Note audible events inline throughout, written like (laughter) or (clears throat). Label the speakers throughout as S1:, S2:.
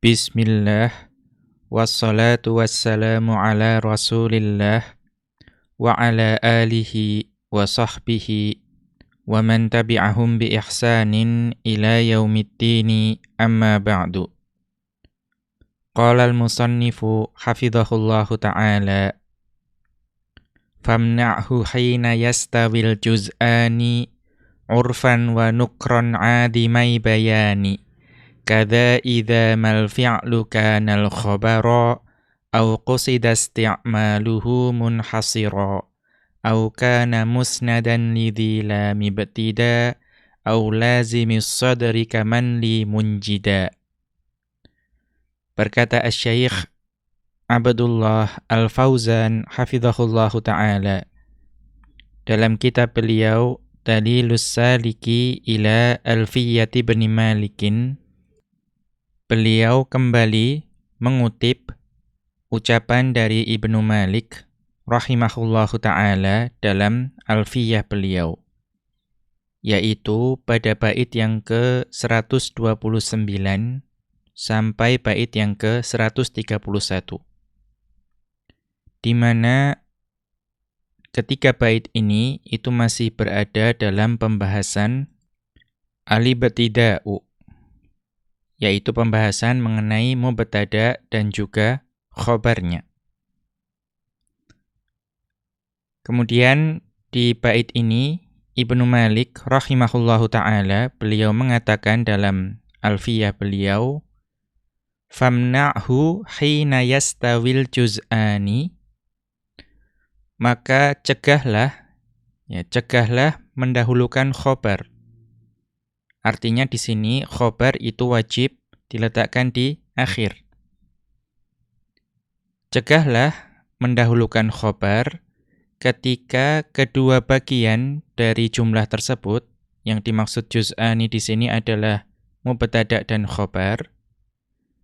S1: Bismillah Wassalatu wassalamu ala rasulillah Wa ala alihi wa sahbihi Wa man tabi'ahum bi ihsanin ila yaumiddini amma ba'du Qala al-musannifu hafidhahullahu ta'ala Famna'hu hina yastawil juz'ani Urfan wa nukran adimai bayani Kada idza mal fi'lu kana al khabara aw qusida isti'maluhu munhasira aw kana musnadan lidhi la mibtida aw lazimi sadri kaman li munjida Berkata Asy-Syaikh Abdullah Al-Fauzan hafizahullahu taala dalam kitab beliau Dalilus Saliki ila Alfiyati bin Malikin beliau kembali mengutip ucapan dari Ibnu Malik rahimahullahu taala dalam Alfiyah beliau yaitu pada bait yang ke-129 sampai bait yang ke-131 di mana ketiga bait ini itu masih berada dalam pembahasan alibtida'u yaitu pembahasan mengenai mubtada dan juga khobarnya. Kemudian di bait ini Ibnu Malik rahimahullahu taala beliau mengatakan dalam Alfiyah beliau famna'hu hina yastawil juz'ani maka cegahlah ya cegahlah mendahulukan khobar Artinya di sini khobar itu wajib diletakkan di akhir. Cegahlah mendahulukan khobar ketika kedua bagian dari jumlah tersebut yang dimaksud juz'ani di sini adalah mubtada dan khobar.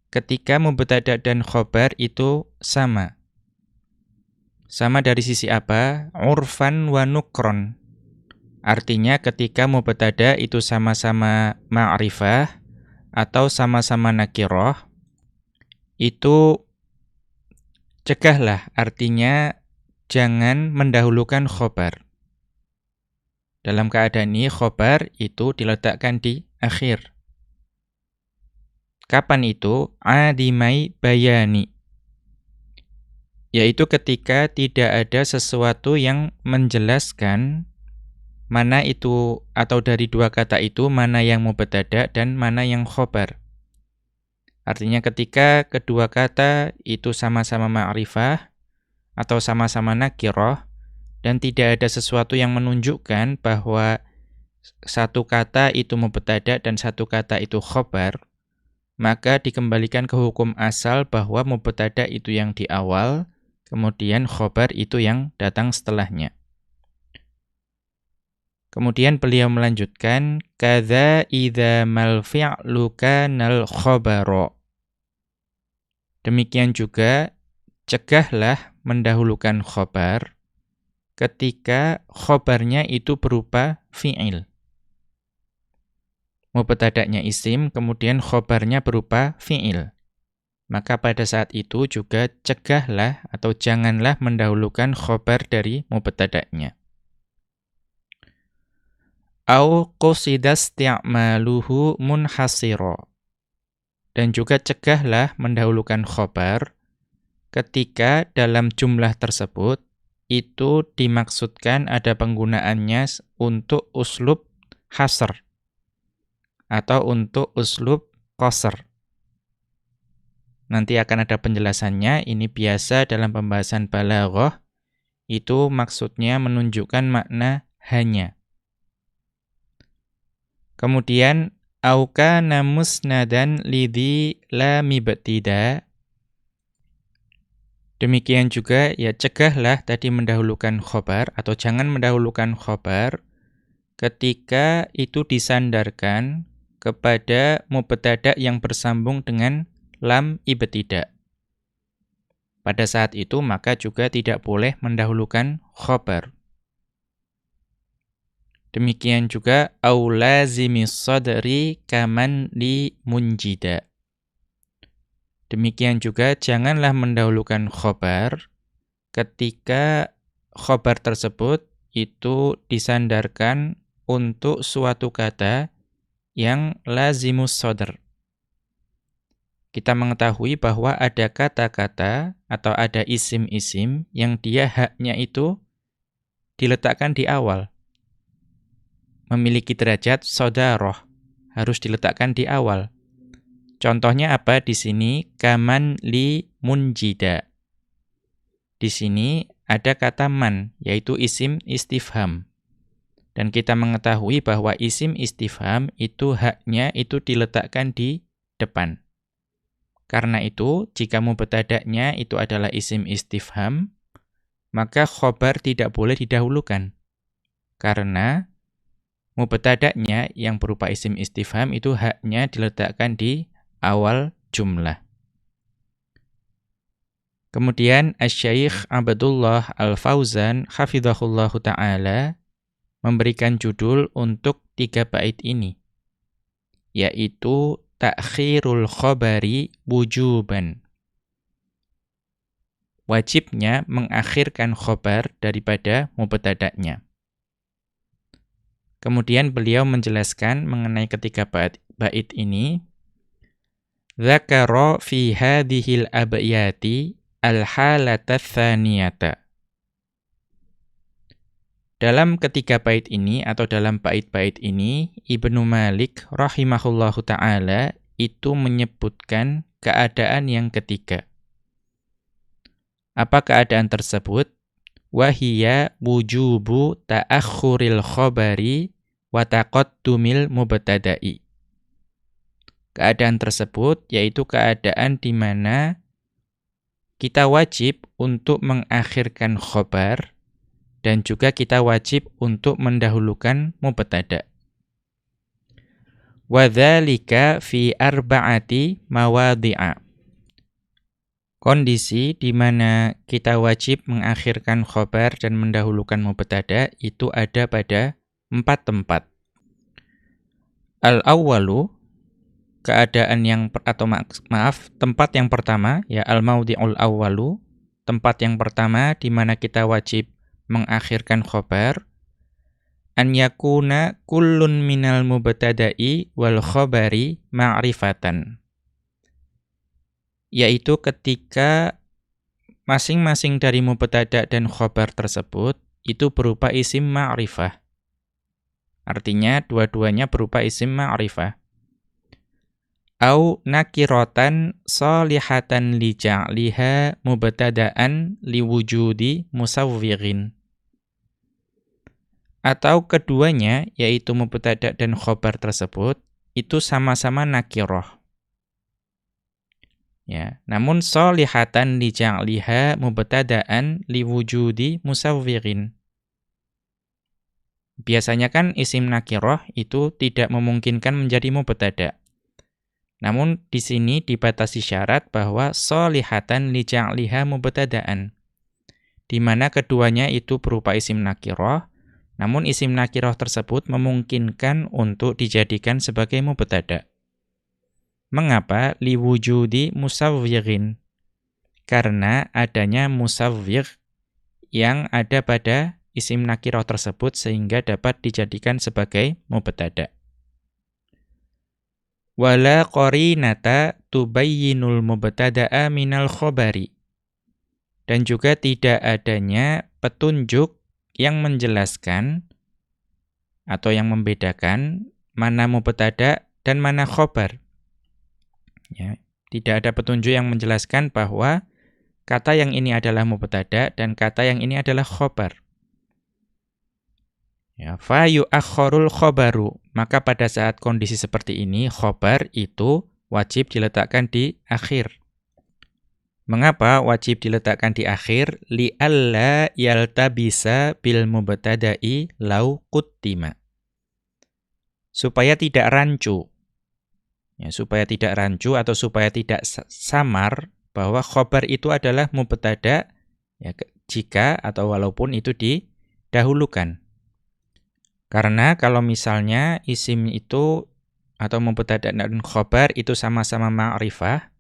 S1: Ketika mubtada dan khobar itu sama. Sama dari sisi apa? Urfan wa nukron Artinya ketika mubtada itu sama-sama ma'rifah atau sama-sama nakiroh, itu cegahlah, artinya jangan mendahulukan khobar. Dalam keadaan ini khobar itu diletakkan di akhir. Kapan itu? Adimai bayani. Yaitu ketika tidak ada sesuatu yang menjelaskan mana itu atau dari dua kata itu mana yang mubtada dan mana yang khobar. Artinya ketika kedua kata itu sama-sama ma'rifah atau sama-sama nakiroh dan tidak ada sesuatu yang menunjukkan bahwa satu kata itu mubtada dan satu kata itu khobar, maka dikembalikan ke hukum asal bahwa mubtada itu yang di awal, kemudian khobar itu yang datang setelahnya. Kemudian beliau melanjutkan kadza idza mal fi'lu kanal khabara. Demikian juga cegahlah mendahulukan khobar ketika khobarnya itu berupa fi'il. Mubtada'nya isim, kemudian khobarnya berupa fi'il. Maka pada saat itu juga cegahlah atau janganlah mendahulukan khobar dari mubtada'nya au qusidas ti'maluhu munhasira. Dan juga cegahlah mendahulukan khobar ketika dalam jumlah tersebut itu dimaksudkan ada penggunaannya untuk uslub hasr atau untuk uslub qasr. Nanti akan ada penjelasannya, ini biasa dalam pembahasan balaghah itu maksudnya menunjukkan makna hanya. Kemudian auka namusnadan lidhi la mibtida. Demikian juga ya cegahlah tadi mendahulukan khobar atau jangan mendahulukan khobar ketika itu disandarkan kepada mubtada yang bersambung dengan lam ibtida. Pada saat itu maka juga tidak boleh mendahulukan khobar. Demikian juga aulazimi sadri kaman li munjida. Demikian juga janganlah mendahulukan khobar ketika khobar tersebut itu disandarkan untuk suatu kata yang lazimus sodr. Kita mengetahui bahwa ada kata-kata atau ada isim-isim yang dia haknya itu diletakkan di awal. Memiliki derajat sodaroh, harus diletakkan di awal. Contohnya apa di sini? Kaman li munjida. Di sini ada kata man, yaitu isim istifham. Dan kita mengetahui bahwa isim istifham itu haknya itu diletakkan di depan. Karena itu, jika mubtada'nya itu adalah isim istifham, maka khobar tidak boleh didahulukan. Karena mubtada'nya yang berupa isim istifham itu haknya diletakkan di awal jumlah. Kemudian Asy-Syaikh Abdullah Al-Fauzan hafizahullahu taala memberikan judul untuk tiga bait ini, yaitu Takhirul Khobari Wujuban. Wajibnya mengakhirkan khobar daripada mubtada'nya. Kemudian beliau menjelaskan mengenai ketiga bait, bait ini. Zakara fi hadhil abyati al-halata. Dalam ketiga bait ini atau dalam bait-bait ini, Ibnu Malik rahimahullahu taala itu menyebutkan keadaan yang ketiga. Apa keadaan tersebut? Wahia wujubu ta'akhuril khobari wa taqaddumil mubtada'i. Keadaan tersebut yaitu keadaan di mana kita wajib untuk mengakhirkan khobar dan juga kita wajib untuk mendahulukan mubtada. Wadzalika fi arba'ati mawadhi'a. Kondisi di mana kita wajib mengakhirkan khobar dan mendahulukan mubtada itu ada pada empat tempat. Al-awwalu keadaan yang atau maaf tempat yang pertama ya al-maudhi'ul awwalu tempat yang pertama di mana kita wajib mengakhirkan khobar. An yakuna kullun minal mubtada'i wal khobari ma'rifatan. Yaitu ketika masing-masing dari mubtada dan khobar tersebut itu berupa isim ma'rifah artinya dua-duanya berupa isim ma'rifah au nakiratan salihatan li ja'liha mubtada'an liwujudi musawwirin atau keduanya yaitu mubtada dan khobar tersebut itu sama-sama nakiroh. Ya, namun solihatan li ja'liha mubtada'an liwujudi musawwirin. Biasanya kan isim nakiroh itu tidak memungkinkan menjadi mubtada. Namun di sini dibatasi syarat bahwa solihatan li ja'liha mubtada'an. Di mana keduanya itu berupa isim nakiroh, namun isim nakiroh tersebut memungkinkan untuk dijadikan sebagai mubtada. Mengapa liwujudi musawwirin? Karena adanya musawwir yang ada pada isim nakiroh tersebut sehingga dapat dijadikan sebagai mubtada. Wala qarinata tubayyinul mubtada'a minal khobari. Dan juga tidak adanya petunjuk yang menjelaskan atau yang membedakan mana mubtada dan mana khobar. Ya, tidak ada petunjuk yang menjelaskan bahwa kata yang ini adalah mubtada dan kata yang ini adalah khobar. Ya, fa yu'akhkharul khobaru. Maka pada saat kondisi seperti ini, khobar itu wajib diletakkan di akhir. Mengapa wajib diletakkan di akhir? Li'alla yaltabisa bil mubtada'i lau kuttima. Supaya tidak rancu. Ya, supaya tidak rancu atau supaya tidak samar bahwa khobar itu adalah mubtada ya, jika atau walaupun itu didahulukan. Karena kalau misalnya isim itu atau mubtada dan khobar itu sama-sama ma'rifah,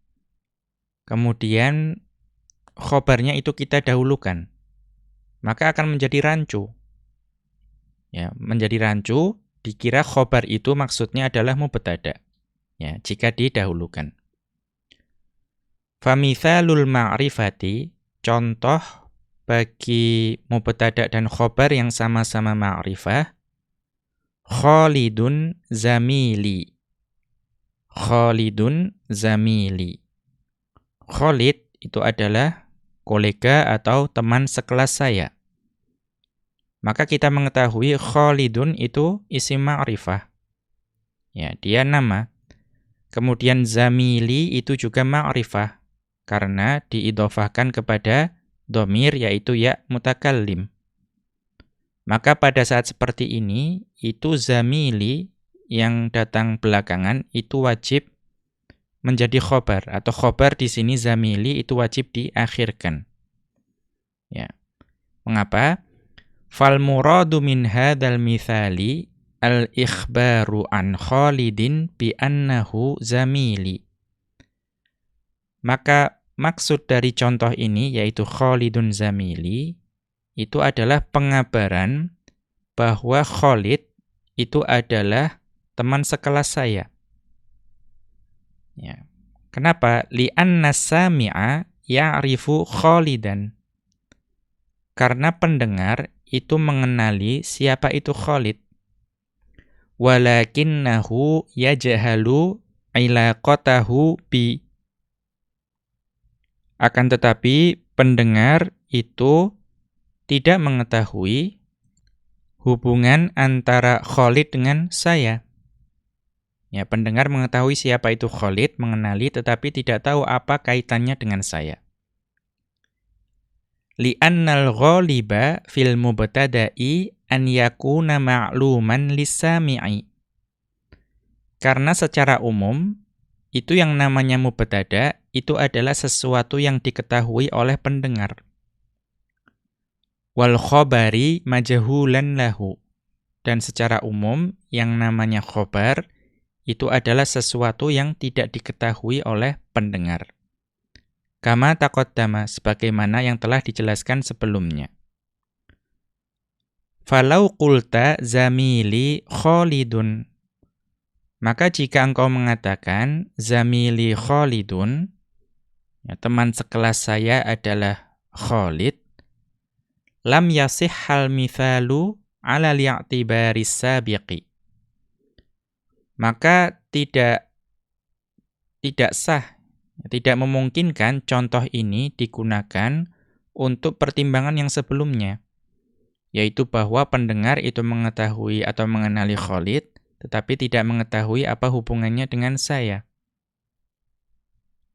S1: kemudian khobarnya itu kita dahulukan, maka akan menjadi rancu. Ya, menjadi rancu, dikira khobar itu maksudnya adalah mubtada. Ya, jika didahulukan. Famithalul ma'rifati, contoh bagi mubtada dan khobar yang sama-sama ma'rifah, Khalidun zamili. Khalidun zamili. Khalid itu adalah kolega atau teman sekelas saya. Maka kita mengetahui Khalidun itu isim ma'rifah. Ya, dia nama. Kemudian zamili itu juga ma'rifah karena diidofahkan kepada domir yaitu ya mutakallim. Maka pada saat seperti ini itu zamili yang datang belakangan itu wajib menjadi khobar atau khobar di sini zamili itu wajib diakhirkan. Ya. Mengapa? Fal muradu min hadzal mithali al ikhbaru an Khalidin bi annahu zamili. Maka maksud dari contoh ini yaitu Khalidun zamili itu adalah pengabaran bahwa Khalid itu adalah teman sekelas saya. Ya. Kenapa? Li'anna sami'a ya'rifu Khalidan. Karena pendengar itu mengenali siapa itu Khalid. Walakinnahu yajhalu ilaqatahu bi. Akan tetapi pendengar itu tidak mengetahui hubungan antara Khalid dengan saya. Ya, pendengar mengetahui siapa itu Khalid, mengenali tetapi tidak tahu apa kaitannya dengan saya. Li'annal ghaliba fil mubtada'i an yakuna ma'luman lisami'i. Karena secara umum itu yang namanya mubtada itu adalah sesuatu yang diketahui oleh pendengar. Wal khabari majhulan lahu. Dan secara umum yang namanya khobar itu adalah sesuatu yang tidak diketahui oleh pendengar. Kama taqaddama sebagaimana yang telah dijelaskan sebelumnya. Falau qulta zamili Khalidun maka jika engkau mengatakan zamili Khalidun ya, teman sekelas saya adalah Khalid lam yasihhal mithalu ala li'tibaris sabiqi maka tidak tidak sah, tidak memungkinkan contoh ini digunakan untuk pertimbangan yang sebelumnya, yaitu bahwa pendengar itu mengetahui atau mengenali Khalid, tetapi tidak mengetahui apa hubungannya dengan saya.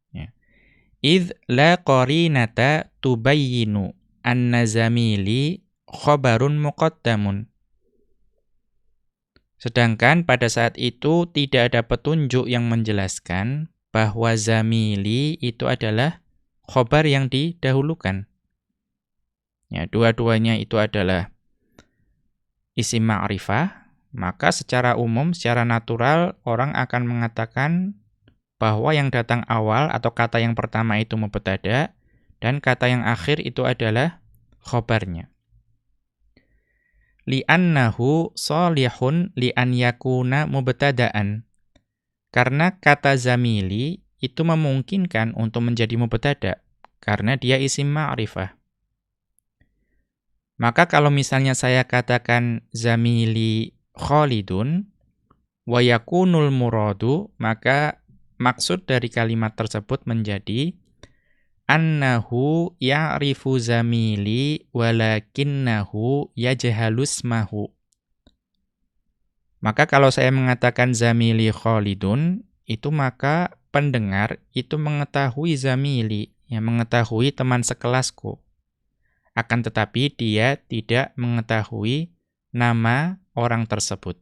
S1: Ya. La qarinata tubayyinu anna zamili khobarun muqaddamun. Sedangkan pada saat itu tidak ada petunjuk yang menjelaskan bahwa zamili itu adalah khobar yang didahulukan. Ya, dua-duanya itu adalah isim ma'rifah, maka secara umum, secara natural orang akan mengatakan bahwa yang datang awal atau kata yang pertama itu mubtada dan kata yang akhir itu adalah khobarnya li'annahu solihun li'an yakuna mubtada'an. Karena kata zamili itu memungkinkan untuk menjadi mubtada karena dia isim ma'rifah. Maka kalau misalnya saya katakan zamili Khalidun wa yakunul muradu maka maksud dari kalimat tersebut menjadi annahu ya'rifu zamili walakinnahu yajhalusmahu. Maka kalau saya mengatakan zamili Khalidun, itu maka pendengar itu mengetahui zamili, yang mengetahui teman sekelasku. Akan tetapi dia tidak mengetahui nama orang tersebut.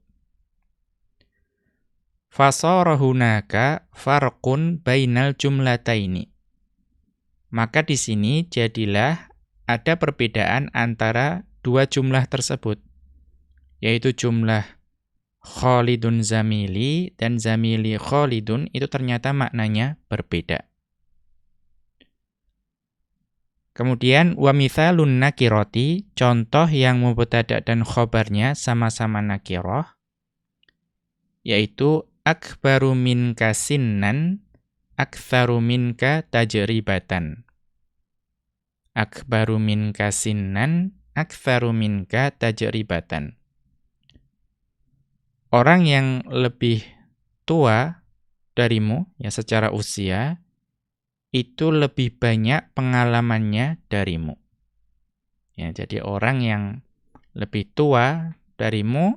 S1: Fasarahunaka farqun bainal jumlataini maka di sini jadilah ada perbedaan antara dua jumlah tersebut, yaitu jumlah Khalidun Zamili dan Zamili Khalidun itu ternyata maknanya berbeda. Kemudian wa mithalun contoh yang mubtada dan khobarnya sama-sama nakirah yaitu akbaru minka sinnan aktsaru minka tajribatan. Akbaru minka sinnan aktsaru minka tajribatan. Orang yang lebih tua darimu ya secara usia itu lebih banyak pengalamannya darimu. Ya, jadi orang yang lebih tua darimu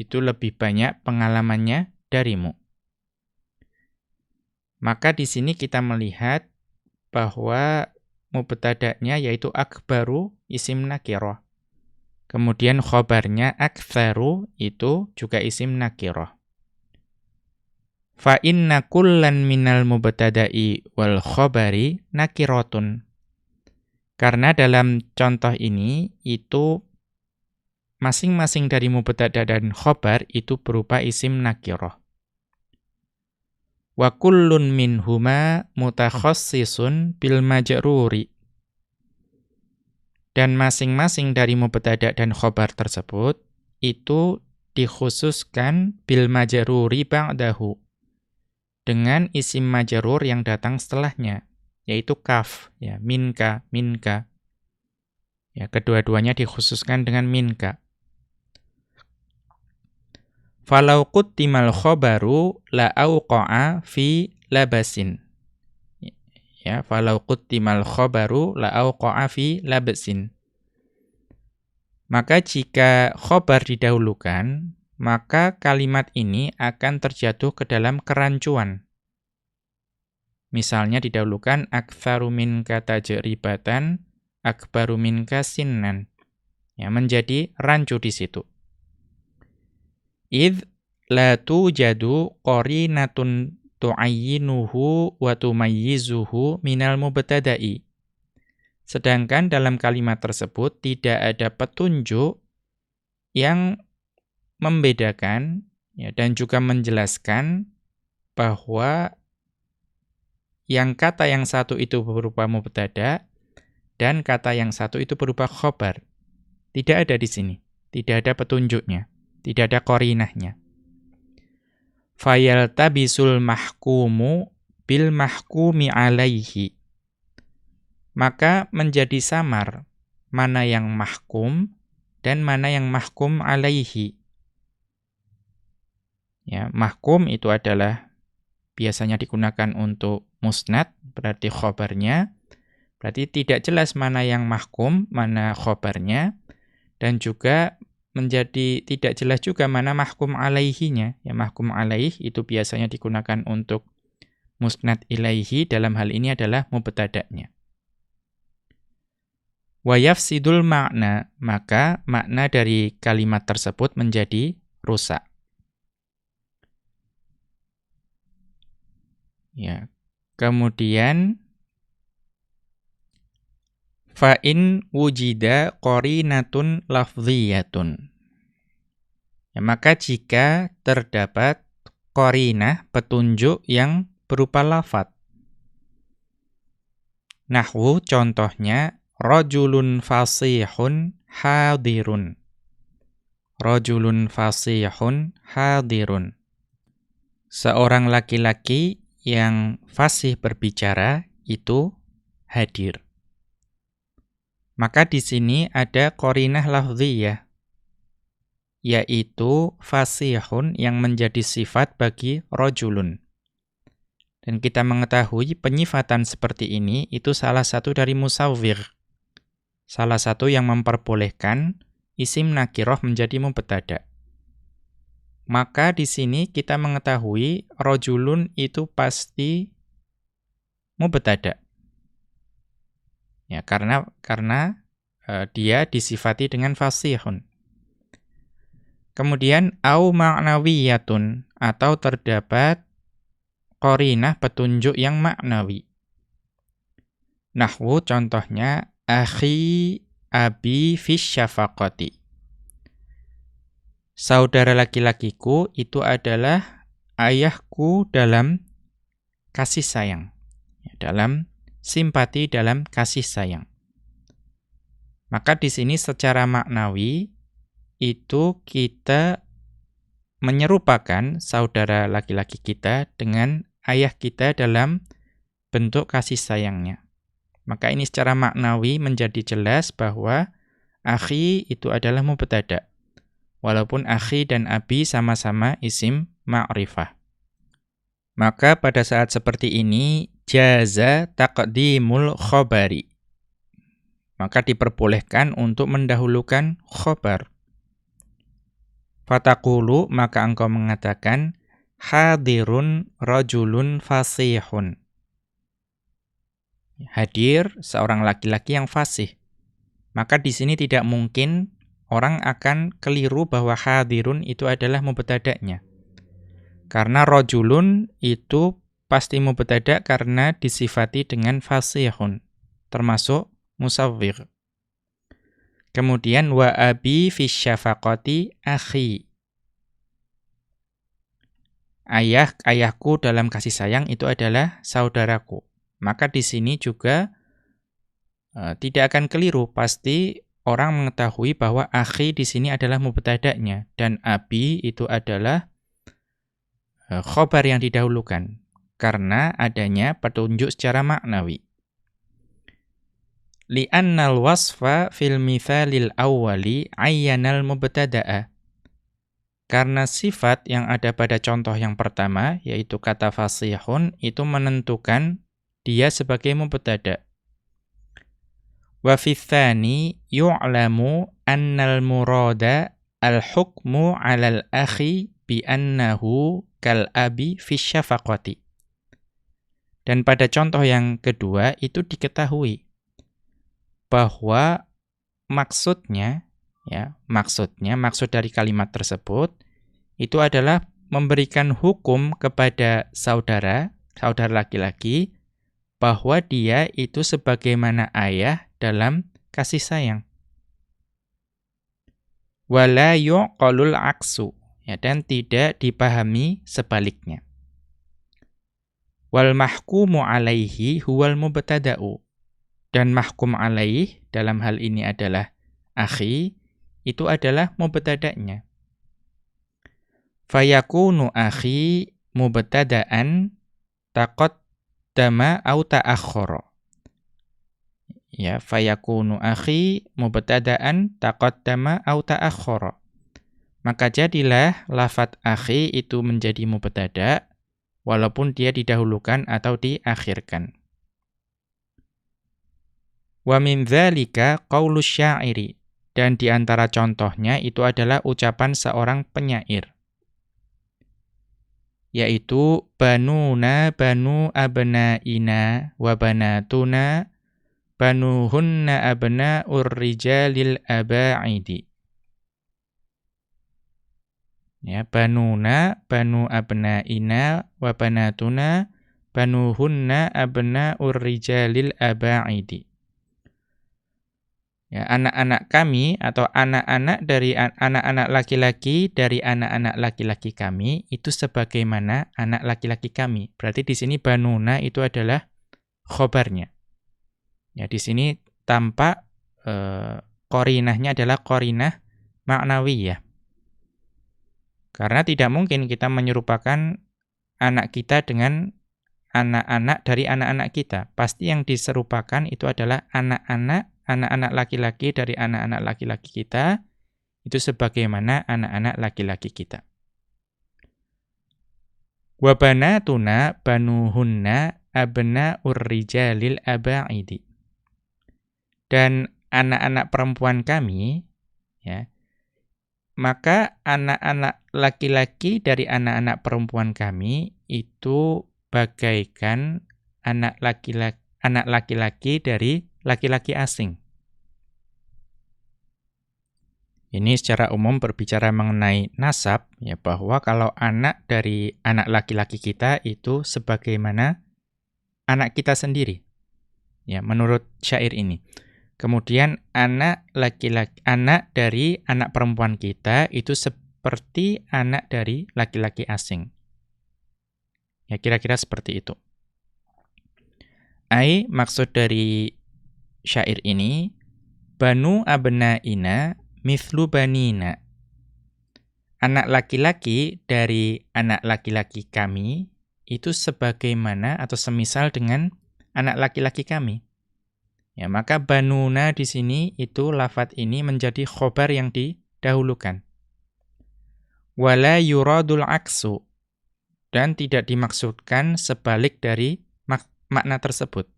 S1: itu lebih banyak pengalamannya darimu. Maka di sini kita melihat bahwa mubtada'nya yaitu akbaru isim nakirah. Kemudian khobarnya aktsaru itu juga isim nakirah. Fa inna kullan minal mubtada'i wal khobari nakiratun. Karena dalam contoh ini itu masing-masing dari mubtada dan khobar itu berupa isim nakirah. Wa kullun minhuma mutakhassisun bil majruri. Dan masing-masing dari mubtada dan khobar tersebut itu dikhususkan bil majruri ba'dahu dengan isim majarur yang datang setelahnya, yaitu kaf, ya, minka, minka. Ya, kedua-duanya dikhususkan dengan minka. Falau quttimal khobaru la auqa'a fi labasin. Ya, falau quttimal khobaru la auqa'a fi labasin. Maka jika khobar didahulukan, maka kalimat ini akan terjatuh ke dalam kerancuan. Misalnya didahulukan aktsaru minka tajribatan akbaru minka sinnan. Ya, menjadi rancu di situ. Id la tujadu qarinatun tu'ayyinuhu wa tumayyizuhu minal mubtada'i. Sedangkan dalam kalimat tersebut tidak ada petunjuk yang membedakan ya, dan juga menjelaskan bahwa yang kata yang satu itu berupa mubtada dan kata yang satu itu berupa khobar. Tidak ada di sini. Tidak ada petunjuknya. Tidak ada korinahnya. Fayal tabisul mahkumu bil mahkumi alaihi. Maka menjadi samar mana yang mahkum dan mana yang mahkum alaihi. Ya, mahkum itu adalah biasanya digunakan untuk musnad, berarti khobarnya. Berarti tidak jelas mana yang mahkum, mana khobarnya. Dan juga menjadi tidak jelas juga mana mahkum alaihinya. Ya, mahkum alaih itu biasanya digunakan untuk musnad ilaihi, dalam hal ini adalah mubtada'nya. Wa yafsidul makna, maka makna dari kalimat tersebut menjadi rusak. Ya. Kemudian fa in wujida qarinatun lafdhiyatun. Ya, maka jika terdapat qarinah petunjuk yang berupa lafat. Nahwu contohnya rajulun fasihun hadirun. Rajulun fasihun hadirun. Seorang laki-laki yang fasih berbicara itu hadir. Maka di sini ada korinah lafziyah, yaitu fasihun yang menjadi sifat bagi rojulun. Dan kita mengetahui penyifatan seperti ini itu salah satu dari musawwir. Salah satu yang memperbolehkan isim nakiroh menjadi mubtada maka di sini kita mengetahui rojulun itu pasti mubtada. Ya, karena karena uh, dia disifati dengan fasihun. Kemudian au ma'nawiyatun atau terdapat korinah petunjuk yang maknawi. Nahwu contohnya akhi abi syafaqati saudara laki-lakiku itu adalah ayahku dalam kasih sayang. Ya, dalam simpati, dalam kasih sayang. Maka di sini secara maknawi itu kita menyerupakan saudara laki-laki kita dengan ayah kita dalam bentuk kasih sayangnya. Maka ini secara maknawi menjadi jelas bahwa akhi itu adalah mubtada. Walaupun akhi dan abi sama-sama isim ma'rifah. Maka pada saat seperti ini jaza taqdimul khobari. Maka diperbolehkan untuk mendahulukan khobar. Fatakulu maka engkau mengatakan hadirun rajulun fasihun. Hadir seorang laki-laki yang fasih. Maka di sini tidak mungkin orang akan keliru bahwa hadirun itu adalah mubtada'nya. Karena rajulun itu pasti mubtada' karena disifati dengan fasihun, termasuk musawwir. Kemudian wa abi fi syafaqati akhi. Ayah ayahku dalam kasih sayang itu adalah saudaraku. Maka di sini juga uh, tidak akan keliru pasti orang mengetahui bahwa akhi di sini adalah mubtada'nya dan abi itu adalah uh, khobar yang didahulukan karena adanya petunjuk secara maknawi li'annal wasfa fil mithalil awwali ayyanal mubtada'a. Karena sifat yang ada pada contoh yang pertama, yaitu kata fasihun, itu menentukan dia sebagai mubtada. Wa fithani yu'lamu annal murada al-hukmu 'alal akhi bi annahu kal abi fi syafaqati. Dan pada contoh yang kedua itu diketahui bahwa maksudnya ya, maksudnya maksud dari kalimat tersebut itu adalah memberikan hukum kepada saudara, saudara laki-laki bahwa dia itu sebagaimana ayah dalam kasih sayang. Wala yuqalul aksu ya dan tidak dipahami sebaliknya. Wal mahkumu alaihi huwal mubtada'u dan mahkum alaih dalam hal ini adalah akhi itu adalah mubtada'nya. Fayakunu akhi mubtada'an taqaddama au ta'akhkhara. Ya, fayakunu akhi mubtada'an taqaddama au ta'akhkhara. Maka jadilah lafat akhi itu menjadi mubtada' walaupun dia didahulukan atau diakhirkan. Wa min dzalika qaulus syairi. Dan di antara contohnya itu adalah ucapan seorang penyair. Yaitu banuna banu abnaina wa banatuna banuhunna abna urrijalil aba'idi. Ya, banuna banu abnaina wa banatuna banuhunna abna urrijalil aba'idi. Ya, anak-anak kami atau anak-anak dari anak-anak laki-laki dari anak-anak laki-laki kami itu sebagaimana anak laki-laki kami. Berarti di sini banuna itu adalah khobarnya. Ya, di sini tampak eh, korinahnya adalah korinah maknawi ya. Karena tidak mungkin kita menyerupakan anak kita dengan anak-anak dari anak-anak kita. Pasti yang diserupakan itu adalah anak-anak anak-anak laki-laki dari anak-anak laki-laki kita itu sebagaimana anak-anak laki-laki kita. Wa banatuna banuhunna abna urrijalil aba'idi. Dan anak-anak perempuan kami ya maka anak-anak laki-laki dari anak-anak perempuan kami itu bagaikan anak laki-laki anak laki-laki dari laki-laki asing. Ini secara umum berbicara mengenai nasab, ya bahwa kalau anak dari anak laki-laki kita itu sebagaimana anak kita sendiri. Ya, menurut syair ini. Kemudian anak laki-laki anak dari anak perempuan kita itu seperti anak dari laki-laki asing. Ya, kira-kira seperti itu. Ai maksud dari syair ini Banu abna'ina mithlu banina. Anak laki-laki dari anak laki-laki kami itu sebagaimana atau semisal dengan anak laki-laki kami. Ya, maka banuna di sini itu lafat ini menjadi khobar yang didahulukan. Wala yuradul aksu dan tidak dimaksudkan sebalik dari mak makna tersebut.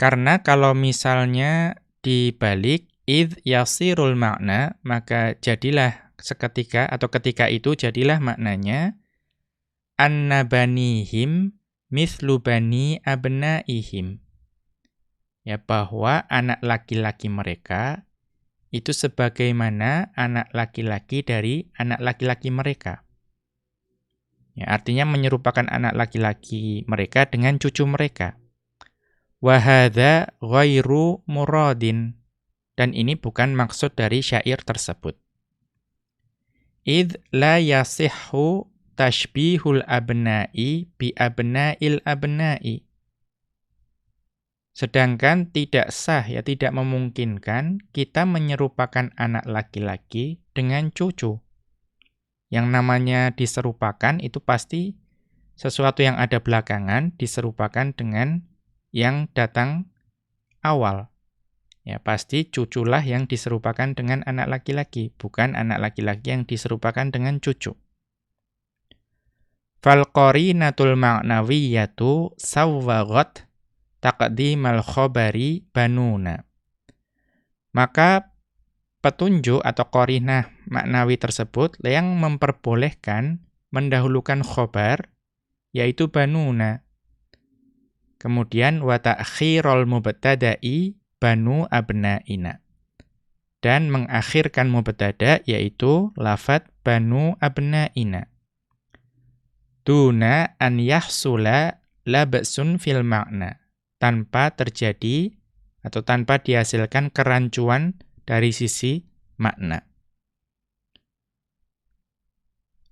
S1: Karena kalau misalnya dibalik id yasirul makna, maka jadilah seketika atau ketika itu jadilah maknanya annabanihim mithlu bani abnaihim. Ya, bahwa anak laki-laki mereka itu sebagaimana anak laki-laki dari anak laki-laki mereka. Ya, artinya menyerupakan anak laki-laki mereka dengan cucu mereka. Wahada ghairu muradin. Dan ini bukan maksud dari syair tersebut. Id la yasihhu tashbihul abna'i bi abna'il abna'i. Sedangkan tidak sah ya tidak memungkinkan kita menyerupakan anak laki-laki dengan cucu. Yang namanya diserupakan itu pasti sesuatu yang ada belakangan diserupakan dengan yang datang awal. Ya, pasti cuculah yang diserupakan dengan anak laki-laki, bukan anak laki-laki yang diserupakan dengan cucu. Fal qarinatul ma'nawiyatu sawwaghat taqdimal khabari banuna. Maka petunjuk atau qarinah maknawi tersebut yang memperbolehkan mendahulukan khobar yaitu banuna. Kemudian wa ta'khirul mubtada'i banu abna'ina. Dan mengakhirkan mubtada yaitu lafat banu abna'ina duna an yahsula labsun fil makna tanpa terjadi atau tanpa dihasilkan kerancuan dari sisi makna.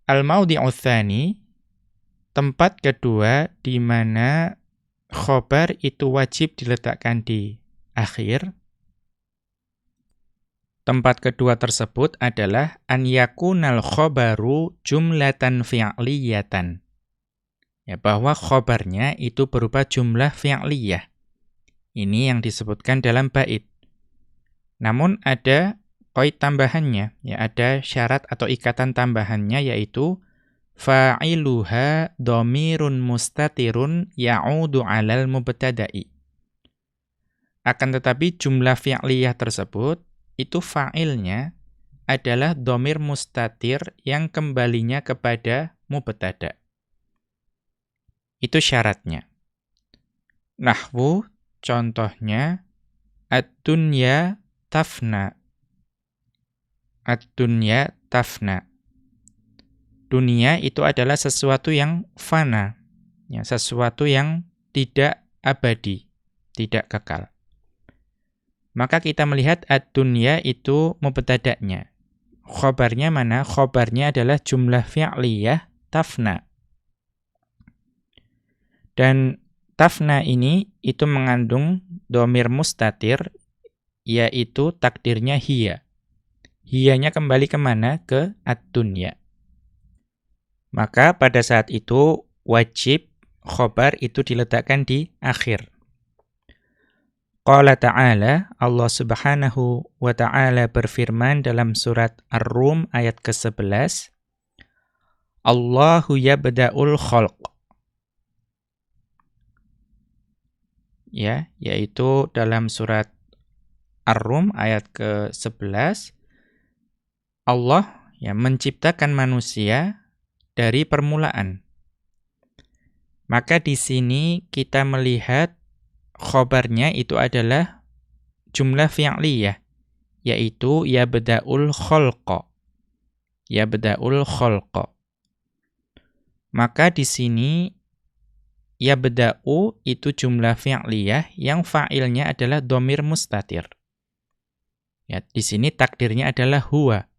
S1: Al-maudhi'u tempat kedua di mana khobar itu wajib diletakkan di akhir. Tempat kedua tersebut adalah an yakunal khobaru jumlatan fi'liyatan ya bahwa khobarnya itu berupa jumlah fi'liyah. Ini yang disebutkan dalam bait. Namun ada koi tambahannya, ya ada syarat atau ikatan tambahannya yaitu fa'iluha domirun mustatirun ya'udu 'alal mubtada'i. Akan tetapi jumlah fi'liyah tersebut itu fa'ilnya adalah domir mustatir yang kembalinya kepada mubtada. Itu syaratnya. Nahwu contohnya ad-dunya tafna. Ad-dunya tafna. Dunia itu adalah sesuatu yang fana, ya, sesuatu yang tidak abadi, tidak kekal. Maka kita melihat ad-dunya itu mubtada'nya. Khobarnya mana? Khobarnya adalah jumlah fi'liyah tafna. Dan tafna ini itu mengandung domir mustatir, yaitu takdirnya hiya. Hiyanya kembali ke mana? Ke ad-dunya. Maka pada saat itu wajib khobar itu diletakkan di akhir. Qala ta'ala, Allah subhanahu wa ta'ala berfirman dalam surat Ar-Rum ayat ke-11, Allahu yabda'ul khalq. ya yaitu dalam surat Ar-Rum ayat ke-11 Allah ya menciptakan manusia dari permulaan. Maka di sini kita melihat khobarnya itu adalah jumlah fi'liyah yaitu ya beda'ul khalqa. Ya beda'ul khalqa. Maka di sini Ya beda'u itu jumlah fi'liyah yang fa'ilnya adalah domir mustatir. Ya, di sini takdirnya adalah huwa.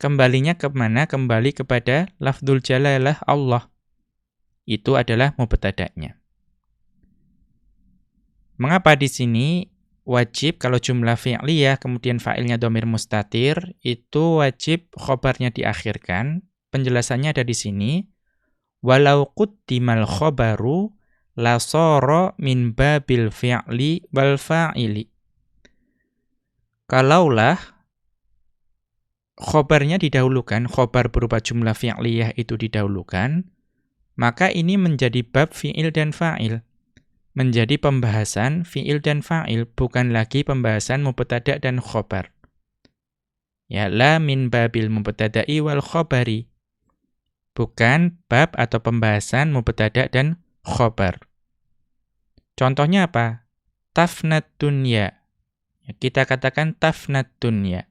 S1: Kembalinya ke mana? Kembali kepada lafdul jalalah Allah. Itu adalah mubtada'nya. Mengapa di sini wajib kalau jumlah fi'liyah kemudian fa'ilnya domir mustatir, itu wajib khobarnya diakhirkan. Penjelasannya ada di sini. Walau quddimal khobaru lasoro min babil fi'li wal fa'ili. Kalaulah khobarnya didahulukan, khobar berupa jumlah fi'liyah itu didahulukan, maka ini menjadi bab fi'il dan fa'il menjadi pembahasan fiil dan fa'il, bukan lagi pembahasan mubtada dan khobar. Ya, la min babil mubtada'i wal khobari. Bukan bab atau pembahasan mubtada dan khobar. Contohnya apa? Tafnat dunya. Ya, kita katakan tafnat dunya.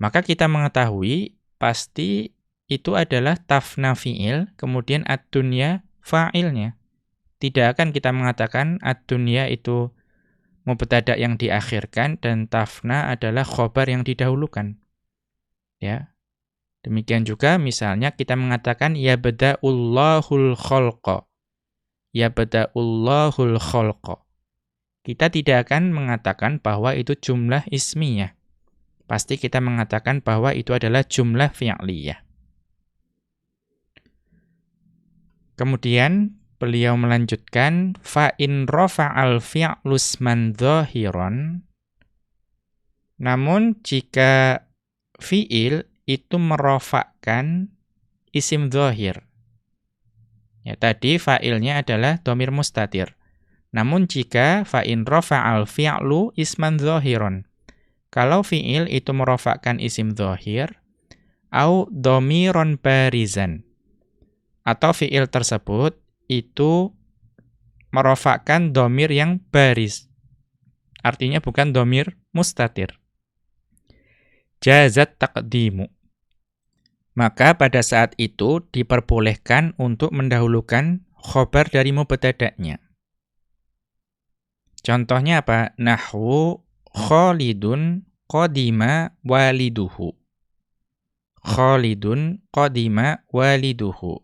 S1: Maka kita mengetahui pasti itu adalah tafna fi'il, kemudian ad-dunya fa'ilnya. Tidak akan kita mengatakan ad-dunya itu mubtada yang diakhirkan dan tafna adalah khobar yang didahulukan. Ya. Demikian juga misalnya kita mengatakan ya bada'ullahul khalqa. Ya bada'ullahul khalqa. Kita tidak akan mengatakan bahwa itu jumlah ismiyah. Pasti kita mengatakan bahwa itu adalah jumlah fi'liyah. Kemudian beliau melanjutkan fa in rafa'al fi'lu isman namun jika fi'il itu merofakkan isim dhahir. Ya tadi fa'ilnya adalah domir mustatir. Namun jika fa'in rafa'al fi'lu isman dhahiran kalau fi'il itu merofakkan isim dhahir au domiron barizan atau fi'il tersebut itu merofakkan domir yang baris. Artinya bukan domir mustatir. Jazat takdimu. Maka pada saat itu diperbolehkan untuk mendahulukan khobar dari mubtada'nya. Contohnya apa? Nahwu Khalidun qadima waliduhu. Khalidun qadima waliduhu.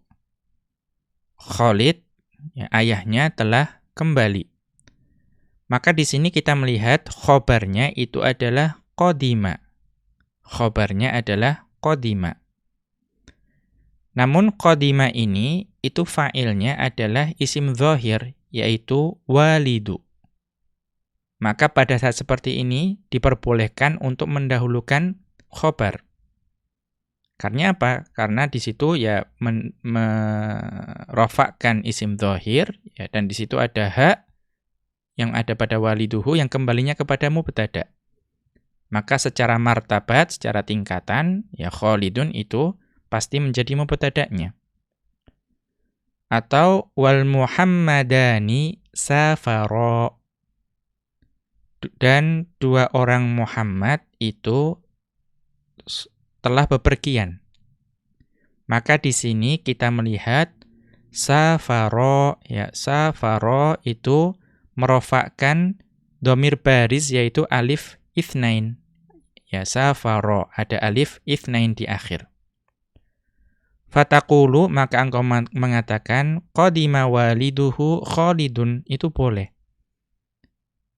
S1: Khalid, ya, ayahnya telah kembali. Maka di sini kita melihat khobarnya itu adalah kodima. Khobarnya adalah kodima. Namun kodima ini, itu fa'ilnya adalah isim zohir, yaitu walidu. Maka pada saat seperti ini, diperbolehkan untuk mendahulukan khobar. Karena apa? Karena di situ ya merofakkan isim dohir, ya, dan di situ ada hak yang ada pada waliduhu yang kembalinya kepada mubtada. Maka secara martabat, secara tingkatan, ya kholidun itu pasti menjadi mubtada'nya. Atau wal muhammadani safaro. Dan dua orang Muhammad itu telah bepergian. Maka di sini kita melihat safaro ya safaro itu merofakkan domir baris yaitu alif ithnain. Ya safaro ada alif ithnain di akhir. Fatakulu maka engkau mengatakan qadima waliduhu khalidun itu boleh.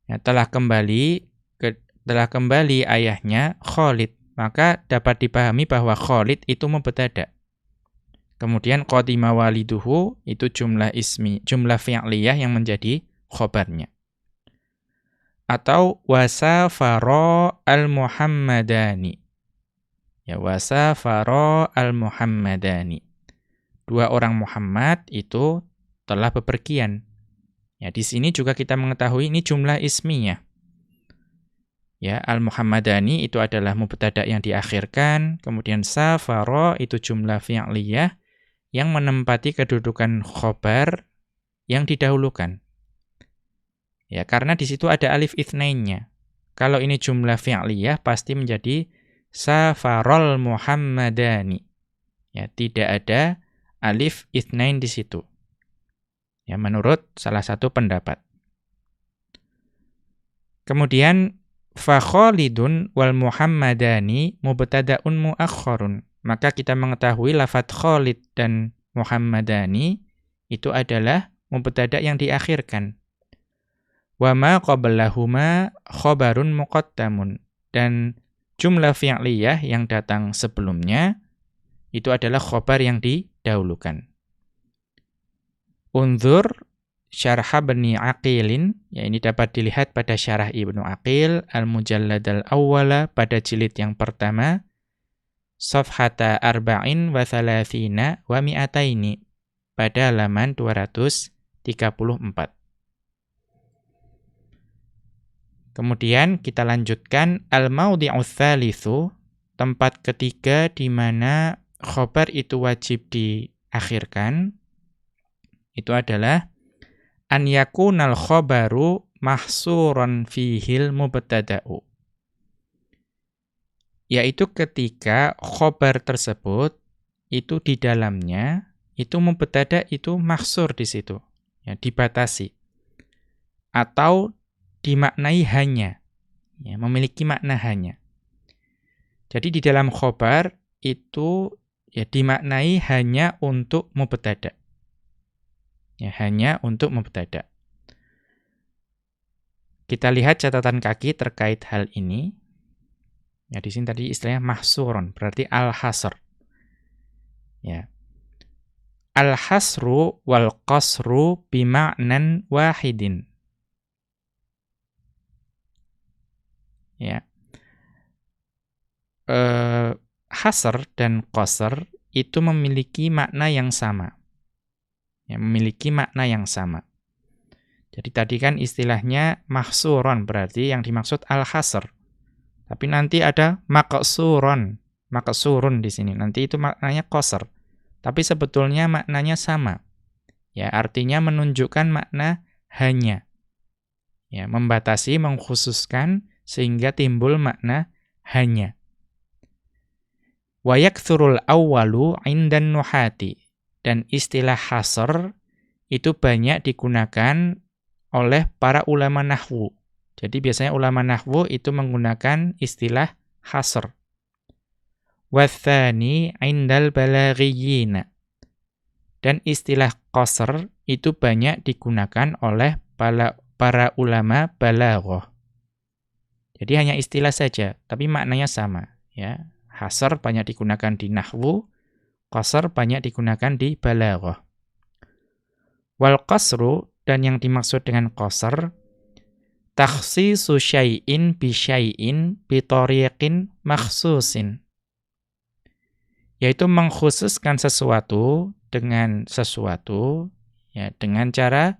S1: Ya, telah kembali ke, telah kembali ayahnya Khalid maka dapat dipahami bahwa Khalid itu mubtada. Kemudian qadima waliduhu itu jumlah ismi, jumlah fi'liyah yang menjadi khobarnya. Atau wasafara al-Muhammadani. Ya wasafara al-Muhammadani. Dua orang Muhammad itu telah bepergian. Ya di sini juga kita mengetahui ini jumlah isminya. Ya, al-Muhammadani itu adalah mubtada yang diakhirkan, kemudian safara itu jumlah fi'liyah yang menempati kedudukan khobar yang didahulukan. Ya, karena di situ ada alif itsnainnya. Kalau ini jumlah fi'liyah pasti menjadi safarol Muhammadani. Ya, tidak ada alif itsnain di situ. Ya, menurut salah satu pendapat. Kemudian fa Khalidun wal Muhammadani mubtada'un muakhkharun. Maka kita mengetahui lafat Khalid dan Muhammadani itu adalah mubtada yang diakhirkan. Wa ma qablahuma khabarun muqaddamun. Dan jumlah fi'liyah yang datang sebelumnya itu adalah khobar yang didahulukan. Unzur syarah Ibni Aqilin, ya ini dapat dilihat pada syarah Ibnu Aqil Al-Mujallad al-Awwala pada jilid yang pertama Safhata arba'in wa thalathina wa mi'ataini pada halaman 234. Kemudian kita lanjutkan al-maudhi'u tsalitsu, tempat ketiga di mana khobar itu wajib diakhirkan itu adalah an yakunal khobaru mahsuran fihil mubtada'u. Yaitu ketika khobar tersebut itu di dalamnya itu mubtada itu mahsur di situ, ya dibatasi. Atau dimaknai hanya, ya, memiliki makna hanya. Jadi di dalam khobar itu ya dimaknai hanya untuk mubtada. Ya, hanya untuk mubtada. Kita lihat catatan kaki terkait hal ini. Ya, di sini tadi istilahnya mahsurun, berarti al-hasr. Ya. Al-hasru wal qasru bima'nan wahidin. Ya. Eh, hasr dan qasr itu memiliki makna yang sama ya, memiliki makna yang sama. Jadi tadi kan istilahnya mahsuron berarti yang dimaksud al-hasr. Tapi nanti ada maqsuron, maqsurun di sini. Nanti itu maknanya qasr. Tapi sebetulnya maknanya sama. Ya, artinya menunjukkan makna hanya. Ya, membatasi, mengkhususkan sehingga timbul makna hanya. Wa yakthurul awwalu 'indan nuhati dan istilah hasr itu banyak digunakan oleh para ulama nahwu. Jadi biasanya ulama nahwu itu menggunakan istilah hasr. Wathani indal balaghiyina. Dan istilah qasr itu banyak digunakan oleh para, para ulama balaghah. Jadi hanya istilah saja, tapi maknanya sama, ya. Hasr banyak digunakan di nahwu, Qasar banyak digunakan di balaghah. Wal qasru dan yang dimaksud dengan qasar takhsisu syai'in bi syai'in bi tariqin makhsusin. Yaitu mengkhususkan sesuatu dengan sesuatu ya dengan cara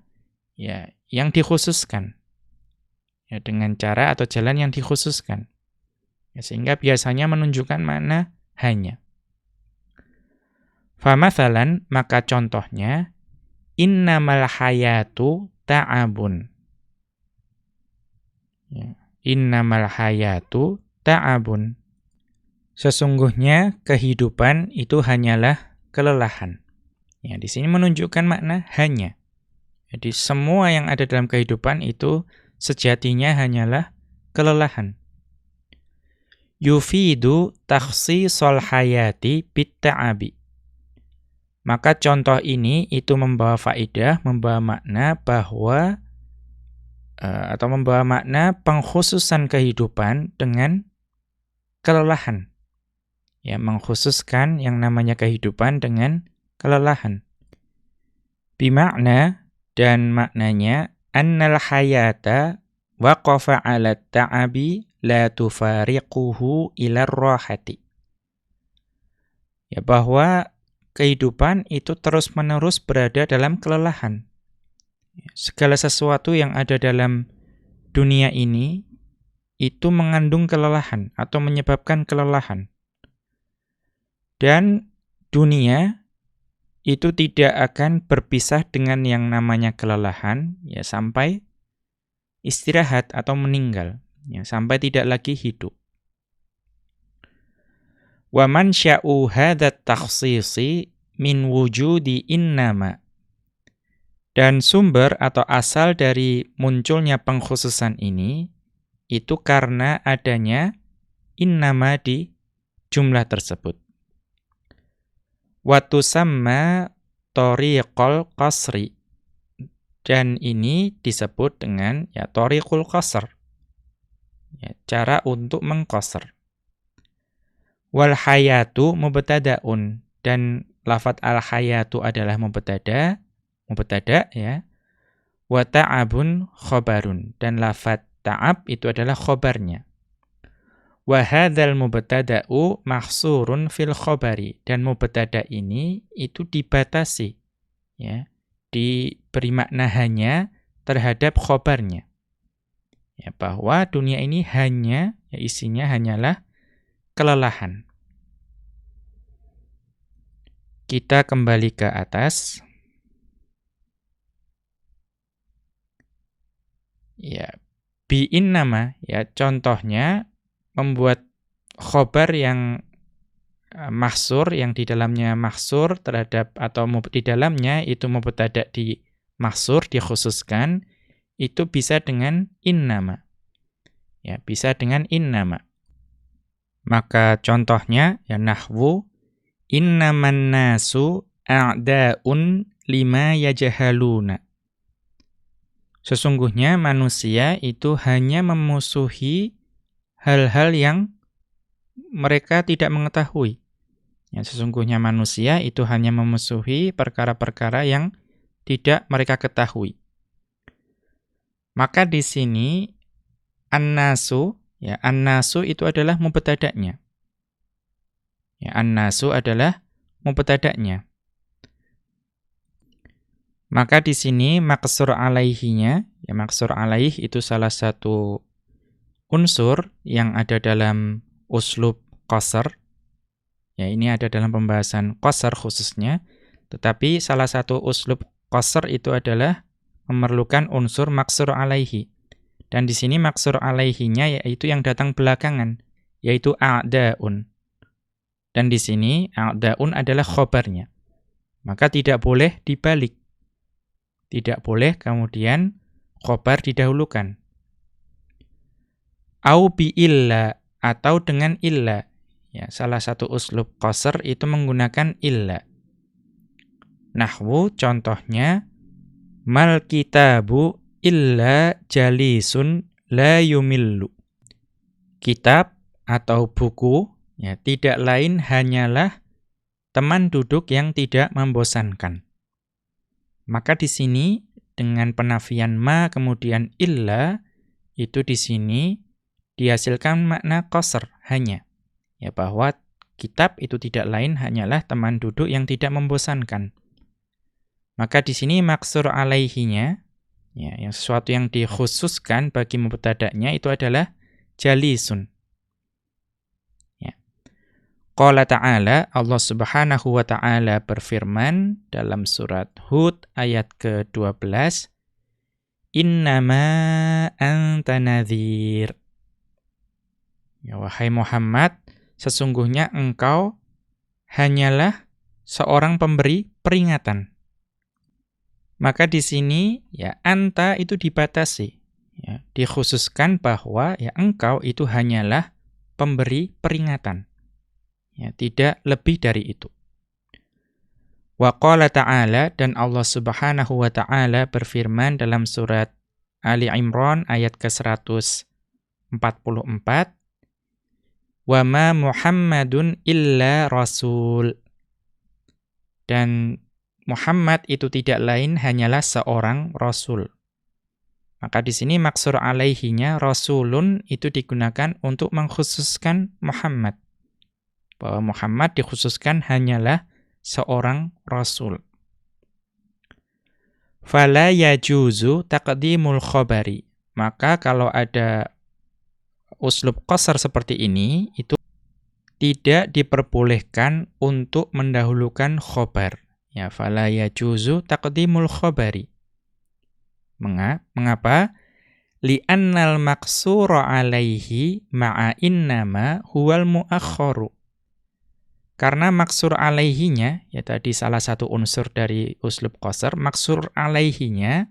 S1: ya yang dikhususkan. Ya dengan cara atau jalan yang dikhususkan. Ya, sehingga biasanya menunjukkan mana hanya. Famathalan, maka contohnya, innamal hayatu ta'abun. Ya. Innamal hayatu ta'abun. Sesungguhnya kehidupan itu hanyalah kelelahan. Ya, di sini menunjukkan makna hanya. Jadi semua yang ada dalam kehidupan itu sejatinya hanyalah kelelahan. Yufidu takhsisal hayati bit ta'abi. Maka contoh ini itu membawa faidah, membawa makna bahwa uh, atau membawa makna pengkhususan kehidupan dengan kelelahan. Ya, mengkhususkan yang namanya kehidupan dengan kelelahan. Bimakna dan maknanya annal hayata waqafa 'ala ta'abi la tufariquhu ila rahati. Ya bahwa kehidupan itu terus-menerus berada dalam kelelahan. Segala sesuatu yang ada dalam dunia ini itu mengandung kelelahan atau menyebabkan kelelahan. Dan dunia itu tidak akan berpisah dengan yang namanya kelelahan ya sampai istirahat atau meninggal ya sampai tidak lagi hidup. Wa man sya'u hadat takhsisi min wujudi innama. Dan sumber atau asal dari munculnya pengkhususan ini itu karena adanya innama di jumlah tersebut. Wa tusamma tariqal qasri. Dan ini disebut dengan ya tariqul qasr. Ya, cara untuk mengqasr. Wal hayatu mubtadaun dan lafat al hayatu adalah mubtada, mubtada ya. Wa ta'abun khobarun dan lafat ta'ab itu adalah khobarnya. Wa hadzal mubtada'u mahsurun fil khobari dan mubtada ini itu dibatasi ya diberi makna hanya terhadap khobarnya. Ya, bahwa dunia ini hanya, ya isinya hanyalah kelelahan. Kita kembali ke atas. Ya, bi'in nama, ya contohnya membuat khobar yang Eh, mahsur yang di dalamnya mahsur terhadap atau di dalamnya itu mubtada di mahsur dikhususkan itu bisa dengan innama. Ya, bisa dengan innama. Maka contohnya ya nahwu innaman nasu a'daun lima yajhaluna. Sesungguhnya manusia itu hanya memusuhi hal-hal yang mereka tidak mengetahui. Ya, sesungguhnya manusia itu hanya memusuhi perkara-perkara yang tidak mereka ketahui. Maka di sini annasu ya annasu itu adalah mubtada'nya. Ya annasu adalah mubtada'nya. Maka di sini maksur alaihinya ya maksur alaih itu salah satu unsur yang ada dalam uslub qasar Ya, ini ada dalam pembahasan qasar khususnya, tetapi salah satu uslub qasar itu adalah memerlukan unsur maksur alaihi. Dan di sini maksur alaihinya yaitu yang datang belakangan, yaitu a'daun. Dan di sini a'daun adalah khobarnya. Maka tidak boleh dibalik. Tidak boleh kemudian khobar didahulukan. Au bi illa atau dengan illa Ya, salah satu uslub qasr itu menggunakan illa. Nahwu contohnya mal kitabu illa jalisun la yumillu. Kitab atau buku ya tidak lain hanyalah teman duduk yang tidak membosankan. Maka di sini dengan penafian ma kemudian illa itu di sini dihasilkan makna qasr hanya ya bahwa kitab itu tidak lain hanyalah teman duduk yang tidak membosankan. Maka di sini maksur alaihinya ya yang sesuatu yang dikhususkan bagi mubtada'nya itu adalah jalisun. Ya. Qala ta'ala Allah Subhanahu wa taala berfirman dalam surat Hud ayat ke-12 Innama anta nadhir. Ya wahai Muhammad sesungguhnya engkau hanyalah seorang pemberi peringatan. Maka di sini ya anta itu dibatasi, ya, dikhususkan bahwa ya engkau itu hanyalah pemberi peringatan. Ya, tidak lebih dari itu. Wa qala ta'ala dan Allah Subhanahu wa taala berfirman dalam surat Ali Imran ayat ke-144 wa ma Muhammadun illa rasul. Dan Muhammad itu tidak lain hanyalah seorang rasul. Maka di sini maksur alaihinya rasulun itu digunakan untuk mengkhususkan Muhammad. Bahwa Muhammad dikhususkan hanyalah seorang rasul. Fala yajuzu taqdimul khabari. Maka kalau ada uslub qasar seperti ini itu tidak diperbolehkan untuk mendahulukan khobar. Ya, fala yajuzu taqdimul khobari. Mengapa? Li'annal maksura alaihi ma'a innama huwal mu'akharu. Karena maksur alaihinya, ya tadi salah satu unsur dari uslub qasar, maksur alaihinya,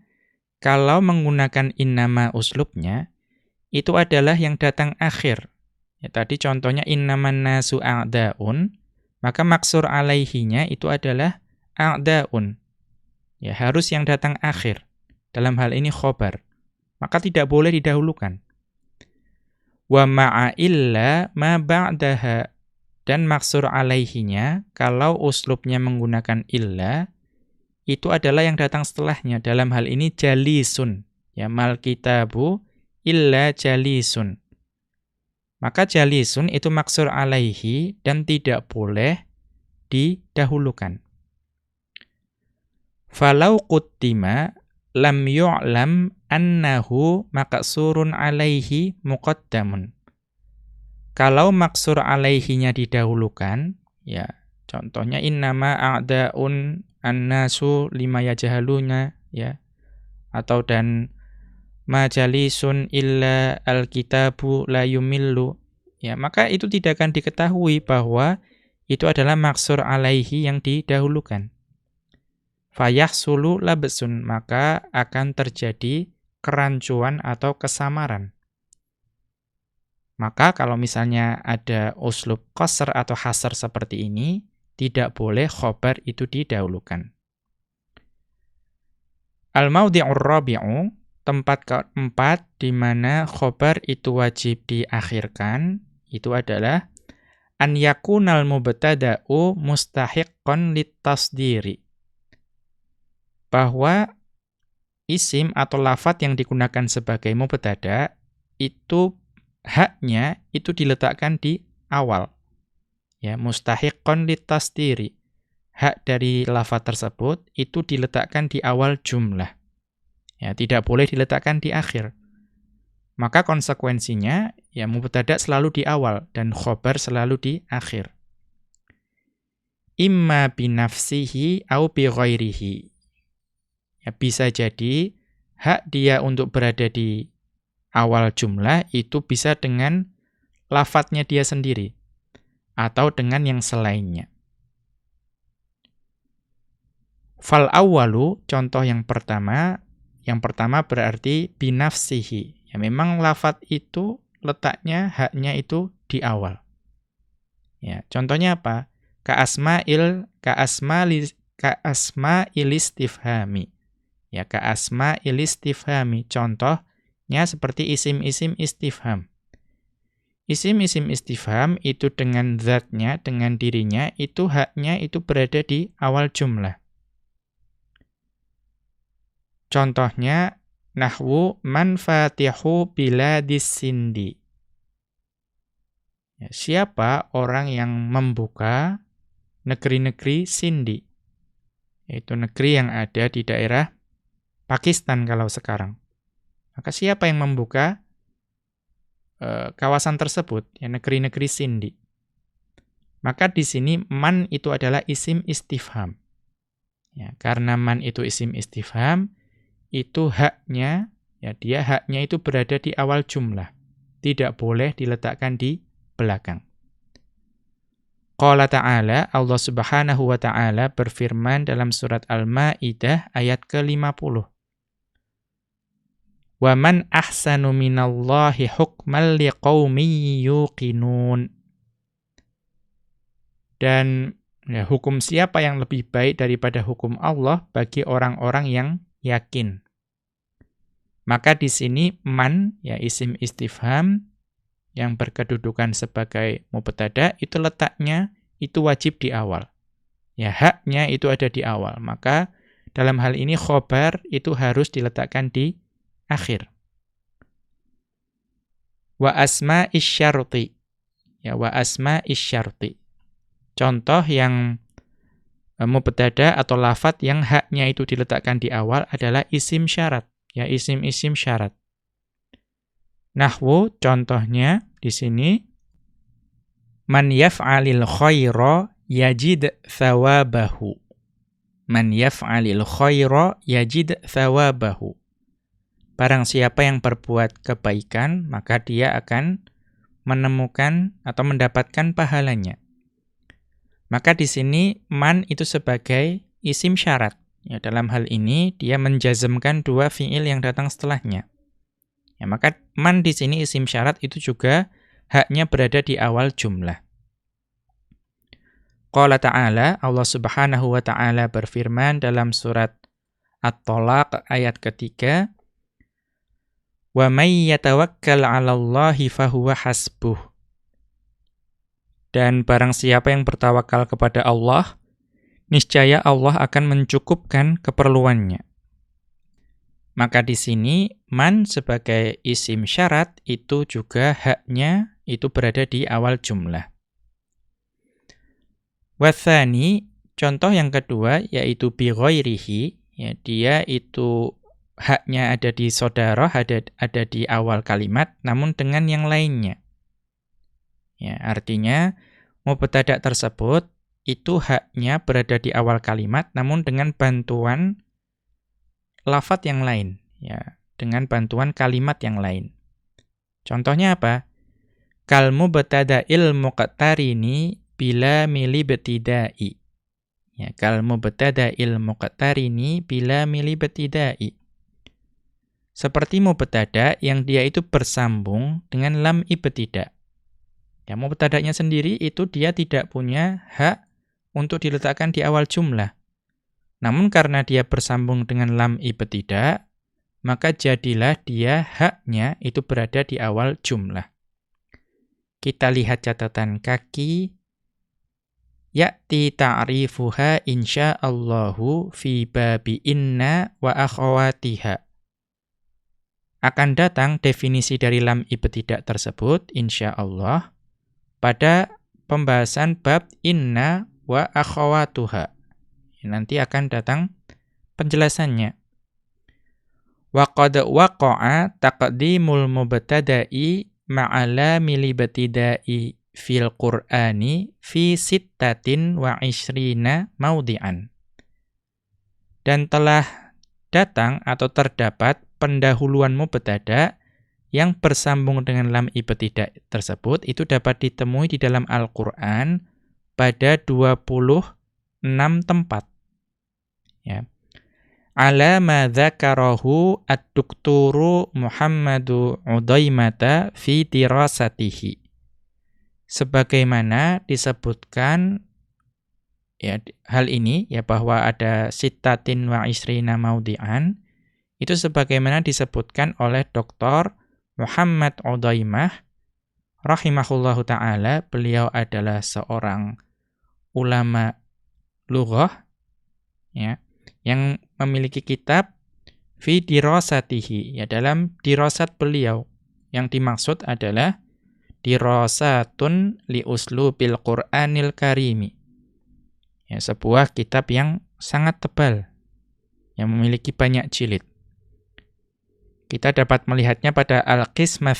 S1: kalau menggunakan innama uslubnya, itu adalah yang datang akhir. Ya, tadi contohnya innaman nasu a'daun, maka maksur alaihinya itu adalah a'daun. Ya, harus yang datang akhir. dalam hal ini khobar. Maka tidak boleh didahulukan. Wa ma'a illa ma ba'daha. Dan maksur alaihinya, kalau uslubnya menggunakan illa, itu adalah yang datang setelahnya. Dalam hal ini jalisun. Ya, mal kitabu illa jalisun. Maka jalisun itu maksur alaihi dan tidak boleh didahulukan. Falau quttima lam yu'lam annahu maqsurun alaihi muqaddamun. Kalau maksur alaihinya didahulukan, ya contohnya innama a'daun annasu lima yajahaluna, ya. Atau dan majalisun illa alkitabu la yumillu. Ya, maka itu tidak akan diketahui bahwa itu adalah maksur alaihi yang didahulukan fayahsulu labsun, maka akan terjadi kerancuan atau kesamaran. Maka kalau misalnya ada uslub qasr atau hasr seperti ini, tidak boleh khobar itu didahulukan. Al-mawdi'ur rabi'u, tempat keempat di mana khobar itu wajib diakhirkan, itu adalah an yakunal mubtada'u mustahiqqan litasdiri bahwa isim atau lafat yang digunakan sebagai mubtada itu haknya itu diletakkan di awal. Ya, mustahiqqan litasdiri. Hak dari lafat tersebut itu diletakkan di awal jumlah. Ya, tidak boleh diletakkan di akhir. Maka konsekuensinya ya mubtada selalu di awal dan khobar selalu di akhir. Imma binafsihi au bi. Ya, bisa jadi hak dia untuk berada di awal jumlah itu bisa dengan lafadznya dia sendiri atau dengan yang selainnya. Fal awalu, contoh yang pertama, yang pertama berarti binafsihi. Ya memang lafadz itu letaknya haknya itu di awal. Ya, contohnya apa? Ka asma'il ka asma ka asma ilistifhami. Ya ka asma ilistifhami. Contohnya seperti isim-isim istifham. Isim-isim istifham itu dengan zatnya, dengan dirinya, itu haknya itu berada di awal jumlah. Contohnya, nahwu man fatihu biladis sindi. Ya, siapa orang yang membuka negeri-negeri sindi? Yaitu negeri yang ada di daerah Pakistan kalau sekarang. Maka siapa yang membuka e, kawasan tersebut, ya negeri-negeri Sindi? Maka di sini man itu adalah isim istifham. Ya, karena man itu isim istifham, itu haknya, ya dia haknya itu berada di awal jumlah. Tidak boleh diletakkan di belakang. Qala ta'ala, Allah subhanahu wa ta'ala berfirman dalam surat Al-Ma'idah ayat ke-50. Wa man ahsanu minallahi hukman liqaumin yuqinun. Dan ya, hukum siapa yang lebih baik daripada hukum Allah bagi orang-orang yang yakin. Maka di sini man ya isim istifham yang berkedudukan sebagai mubtada itu letaknya itu wajib di awal. Ya haknya itu ada di awal. Maka dalam hal ini khobar itu harus diletakkan di akhir. Wa asma isyarti. Ya, wa asma isyarti. Contoh yang e, mubtada atau lafat yang haknya itu diletakkan di awal adalah isim syarat. Ya, isim-isim syarat. Nahwu contohnya di sini man yaf'alil khaira yajid thawabahu. Man yaf'alil khaira yajid thawabahu. Barang siapa yang berbuat kebaikan, maka dia akan menemukan atau mendapatkan pahalanya. Maka di sini man itu sebagai isim syarat. Ya, dalam hal ini dia menjazmkan dua fiil yang datang setelahnya. Ya, maka man di sini isim syarat itu juga haknya berada di awal jumlah. Qala ta'ala, Allah subhanahu wa ta'ala berfirman dalam surat At-Tolaq ayat ketiga. Wa may yatawakkal 'ala Allahi fahuwa hasbuh. Dan barang siapa yang bertawakal kepada Allah, niscaya Allah akan mencukupkan keperluannya. Maka di sini man sebagai isim syarat itu juga haknya itu berada di awal jumlah. Wathani, contoh yang kedua yaitu bi ghairihi, ya dia itu haknya ada di saudara, ada ada di awal kalimat, namun dengan yang lainnya. Ya, artinya mubtada tersebut itu haknya berada di awal kalimat, namun dengan bantuan lafat yang lain, ya, dengan bantuan kalimat yang lain. Contohnya apa? Kal mubtada'il muqtarini bila mili betidai. Ya, kal mubtada'il muqtarini bila mili betidai. Seperti mubtada yang dia itu bersambung dengan lam ibtidah. Ya, mubtada'nya sendiri itu dia tidak punya hak untuk diletakkan di awal jumlah. Namun karena dia bersambung dengan lam ibtidah, maka jadilah dia haknya itu berada di awal jumlah. Kita lihat catatan kaki. Ya'ti ta'rifuha insya'allahu fi babi inna wa akhawatiha akan datang definisi dari lam ibtidak tersebut insyaallah pada pembahasan bab inna wa akhawatuha. Nanti akan datang penjelasannya. Wa qad waqa'a taqdimul mubtada'i ma'ala milibtida'i fil Qur'ani fi sittatin wa ishrina maudi'an. Dan telah datang atau terdapat pendahuluan mubtada yang bersambung dengan lam ibtidak tersebut itu dapat ditemui di dalam Al-Qur'an pada 26 tempat. Ya. Ala ma dzakarahu ad-dukturu Muhammadu Udaimata fi dirasatihi. Sebagaimana disebutkan ya hal ini ya bahwa ada sitatin wa isrina maudi'an itu sebagaimana disebutkan oleh Dr. Muhammad Udaimah rahimahullahu taala, beliau adalah seorang ulama lughah ya, yang memiliki kitab fi dirasatihi ya dalam dirasat beliau yang dimaksud adalah dirasatun li uslubil Qur'anil Karimi. Ya, sebuah kitab yang sangat tebal yang memiliki banyak jilid. Kita dapat melihatnya pada Al-Qismah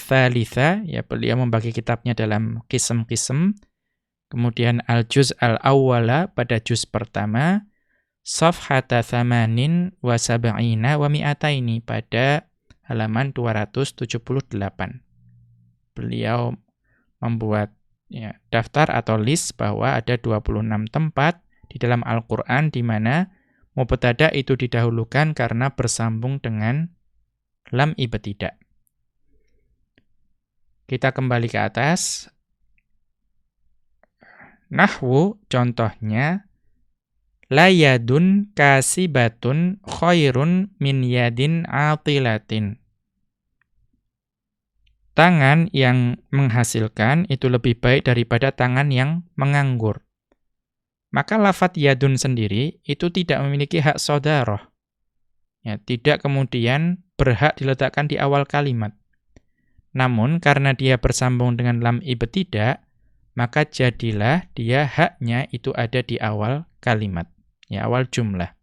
S1: ya beliau membagi kitabnya dalam kisem-kisem. Kemudian Al-Juz Al-Awwala pada juz pertama, Safhata Thamanin wa Sab'ina wa Mi'ataini pada halaman 278. Beliau membuat ya, daftar atau list bahwa ada 26 tempat di dalam Al-Quran di mana mubtada itu didahulukan karena bersambung dengan lam ibtidak. Kita kembali ke atas. Nahwu contohnya layadun kasibatun khairun min yadin atilatin. Tangan yang menghasilkan itu lebih baik daripada tangan yang menganggur. Maka lafat yadun sendiri itu tidak memiliki hak saudarah. Ya, tidak kemudian berhak diletakkan di awal kalimat. Namun karena dia bersambung dengan lam ibtidak, maka jadilah dia haknya itu ada di awal kalimat, ya awal jumlah.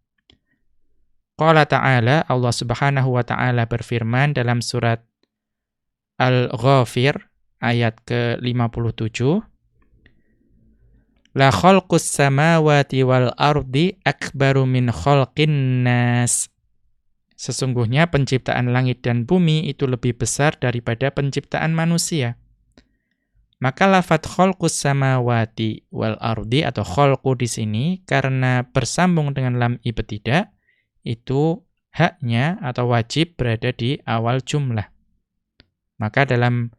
S1: Qala ta'ala Allah Subhanahu wa taala berfirman dalam surat Al-Ghafir ayat ke-57 La khalqus samawati wal ardi akbaru min khalqin nas Sesungguhnya penciptaan langit dan bumi itu lebih besar daripada penciptaan manusia. Maka lafat kholqus samawati wal ardi atau kholqu di sini karena bersambung dengan lam ibtidak itu haknya atau wajib berada di awal jumlah. Maka dalam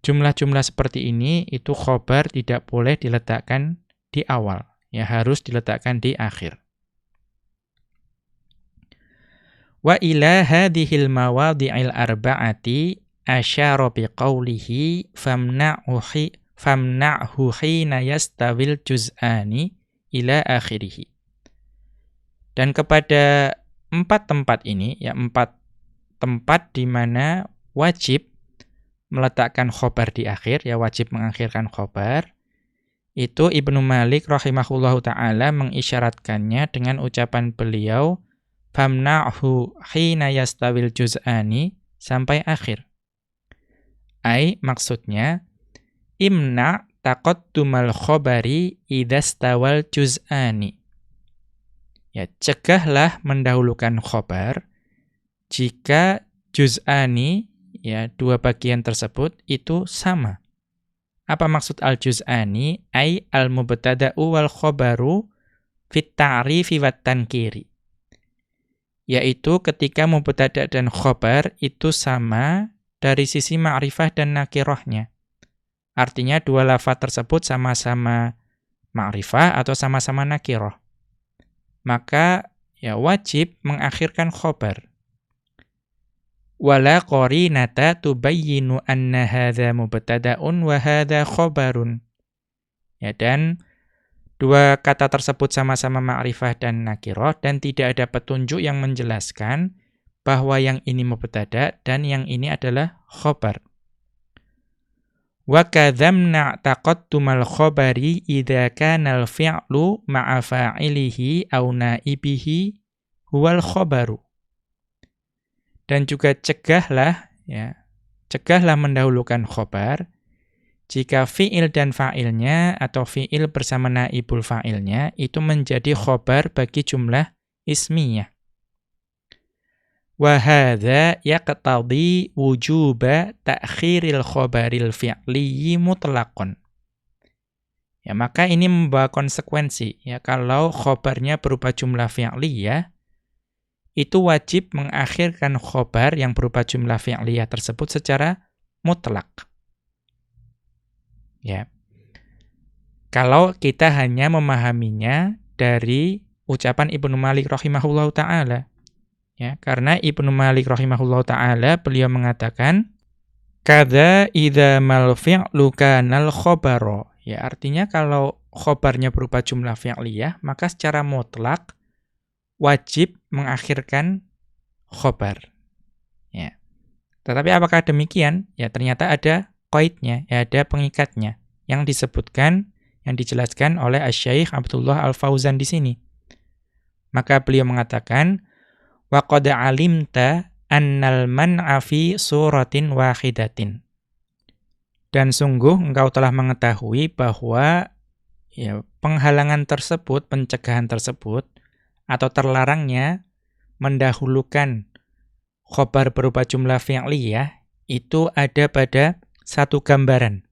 S1: jumlah-jumlah seperti ini itu khobar tidak boleh diletakkan di awal, ya harus diletakkan di akhir. Wa ila hadhil mawadhi'il arba'ati asyara biqaulihi famna'uhi famna'hu hina yastawil juz'ani ila akhirih. Dan kepada empat tempat ini, ya empat tempat di mana wajib meletakkan khobar di akhir, ya wajib mengakhirkan khobar, itu Ibnu Malik rahimahullahu ta'ala mengisyaratkannya dengan ucapan beliau, famna'hu hina yastawil juz'ani sampai akhir. Ai maksudnya imna taqaddumal khobari idastawal juz'ani. Ya, cegahlah mendahulukan khobar jika juz'ani ya dua bagian tersebut itu sama. Apa maksud al-juz'ani? Ai al-mubtada'u wal khobaru fit ta'rifi wat tankiri yaitu ketika mubtada dan khobar itu sama dari sisi ma'rifah dan nakirahnya. Artinya dua lafaz tersebut sama-sama ma'rifah atau sama-sama nakirah. Maka ya wajib mengakhirkan khobar. Wala qarinata tubayyinu anna hadza mubtada'un wa hadza khobarun. Ya dan Dua kata tersebut sama-sama ma'rifah dan nakirah dan tidak ada petunjuk yang menjelaskan bahwa yang ini mubtada dan yang ini adalah khobar. Wa kadzamna taqattumal khabari idza kana al-fi'lu ma'a fa'ilihi naibihi huwal khabaru. Dan juga cegahlah ya, cegahlah mendahulukan khobar jika fi'il dan fa'ilnya atau fi'il bersama naibul fa'ilnya itu menjadi khobar bagi jumlah ismiyah. Wahada yaqtadi wujuba ta'khiril khobaril fi'liyi mutlaqon. Ya, maka ini membawa konsekuensi. Ya, kalau khobarnya berupa jumlah fi'liyah, itu wajib mengakhirkan khobar yang berupa jumlah fi'liyah tersebut secara mutlak. Ya. Kalau kita hanya memahaminya dari ucapan Ibnu Malik rahimahullah taala. Ya, karena Ibnu Malik rahimahullah taala beliau mengatakan kada idza mal fi'lu kanal khabara. Ya, artinya kalau khobarnya berupa jumlah fi'liyah, maka secara mutlak wajib mengakhirkan khobar. Ya. Tetapi apakah demikian? Ya, ternyata ada qaidnya, ya ada pengikatnya yang disebutkan yang dijelaskan oleh Asy-Syaikh Abdullah Al-Fauzan di sini. Maka beliau mengatakan wa qad alimta annal man'a fi suratin wahidatin. Dan sungguh engkau telah mengetahui bahwa ya penghalangan tersebut, pencegahan tersebut atau terlarangnya mendahulukan khobar berupa jumlah fi'liyah itu ada pada satu gambaran.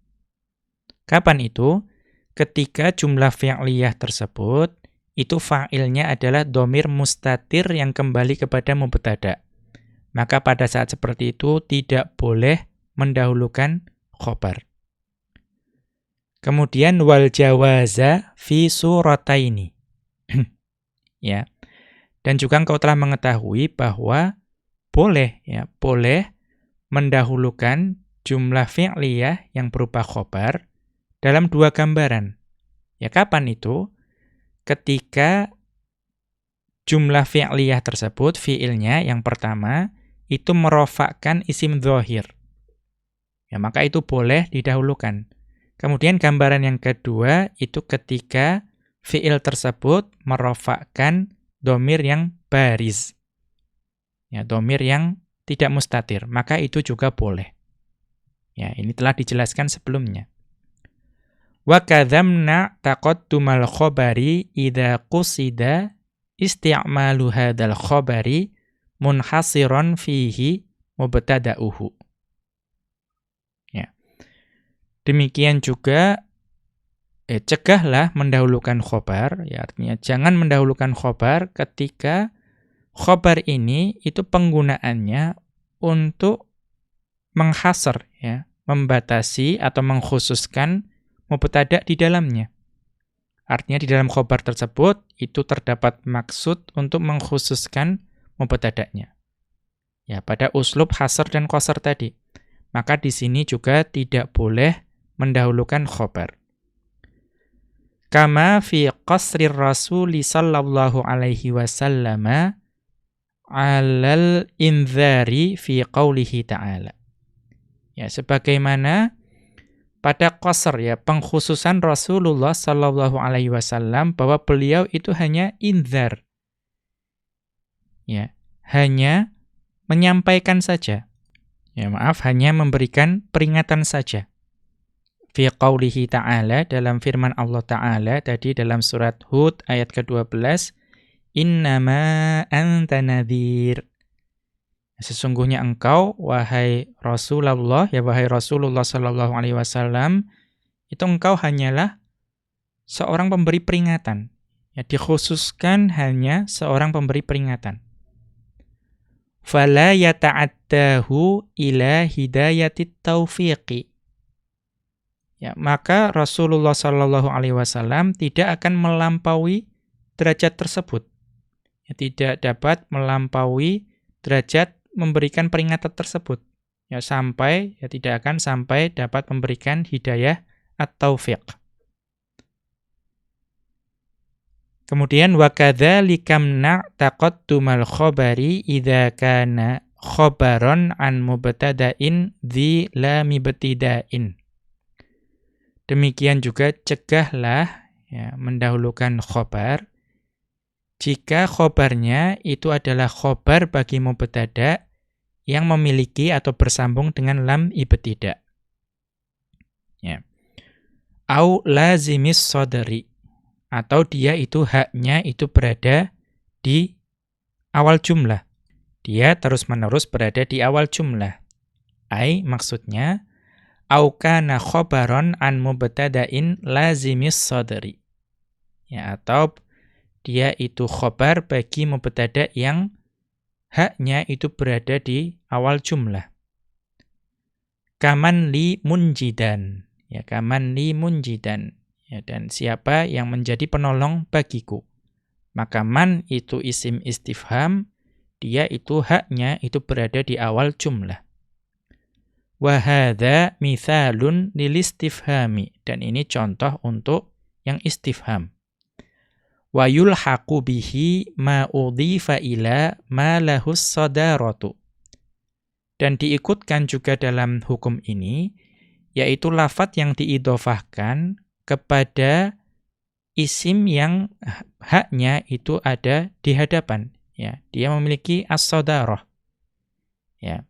S1: Kapan itu? Ketika jumlah fi'liyah tersebut, itu fa'ilnya adalah domir mustatir yang kembali kepada mubtada. Maka pada saat seperti itu tidak boleh mendahulukan khobar. Kemudian wal jawaza fi surataini. (clears throat) ya. Dan juga engkau telah mengetahui bahwa boleh ya, boleh mendahulukan jumlah fi'liyah yang berupa khobar dalam dua gambaran. Ya kapan itu? Ketika jumlah fi'liyah tersebut, fi'ilnya yang pertama, itu merofakkan isim dhohir. Ya, maka itu boleh didahulukan. Kemudian gambaran yang kedua, itu ketika fi'il tersebut merofakkan domir yang baris. Ya, domir yang tidak mustatir. Maka itu juga boleh. Ya, ini telah dijelaskan sebelumnya. Wa kadzamna taqaddumal khabari idza qusida isti'malu hadzal khabari munhasiran fihi mubtada'uhu. Ya. Demikian juga eh, cegahlah mendahulukan khobar, ya artinya jangan mendahulukan khobar ketika khobar ini itu penggunaannya untuk menghasar ya, membatasi atau mengkhususkan mubtada di dalamnya. Artinya di dalam khobar tersebut itu terdapat maksud untuk mengkhususkan mubtada'nya. Ya, pada uslub hasr dan qasar tadi. Maka di sini juga tidak boleh mendahulukan khobar. Kama fi qasri rasuli sallallahu alaihi wasallam alal inzari fi qawlihi ta'ala. Ya, sebagaimana pada qasr ya pengkhususan Rasulullah sallallahu alaihi wasallam bahwa beliau itu hanya inzar. Ya, hanya menyampaikan saja. Ya, maaf, hanya memberikan peringatan saja. Fi qawlihi ta'ala dalam firman Allah Ta'ala tadi dalam surat Hud ayat ke-12, "Innama anta nadhir." Sesungguhnya engkau wahai Rasulullah ya wahai Rasulullah sallallahu alaihi wasallam itu engkau hanyalah seorang pemberi peringatan. Ya dikhususkan hanya seorang pemberi peringatan. Fala yata'addahu ila hidayatit taufiqi. Ya, maka Rasulullah sallallahu alaihi wasallam tidak akan melampaui derajat tersebut. Ya, tidak dapat melampaui derajat memberikan peringatan tersebut ya sampai ya tidak akan sampai dapat memberikan hidayah atau fiqh. Kemudian wa kadzalika taqaddumal khabari idza kana khabaron an mubtada'in dzi la mibtida'in. Demikian juga cegahlah ya mendahulukan khabar jika khobarnya itu adalah khobar bagi mubtada yang memiliki atau bersambung dengan lam ibtidak. Ya. Au lazimis sodari. Atau dia itu haknya itu berada di awal jumlah. Dia terus-menerus berada di awal jumlah. Ai maksudnya au kana khobaron an mubtada'in lazimis sodari. Ya, atau dia itu khobar bagi mubtada yang haknya itu berada di awal jumlah. Kaman li munjidan. Ya, kaman li munjidan. Ya, dan siapa yang menjadi penolong bagiku. Maka man itu isim istifham, dia itu haknya itu berada di awal jumlah. Wahada mithalun lilistifhami. Dan ini contoh untuk yang istifham wa yulhaqu bihi ma udhifa ila ma lahus sadaratu. Dan diikutkan juga dalam hukum ini, yaitu lafat yang diidofahkan kepada isim yang haknya itu ada di hadapan. Ya, dia memiliki as-sadarah. Ya.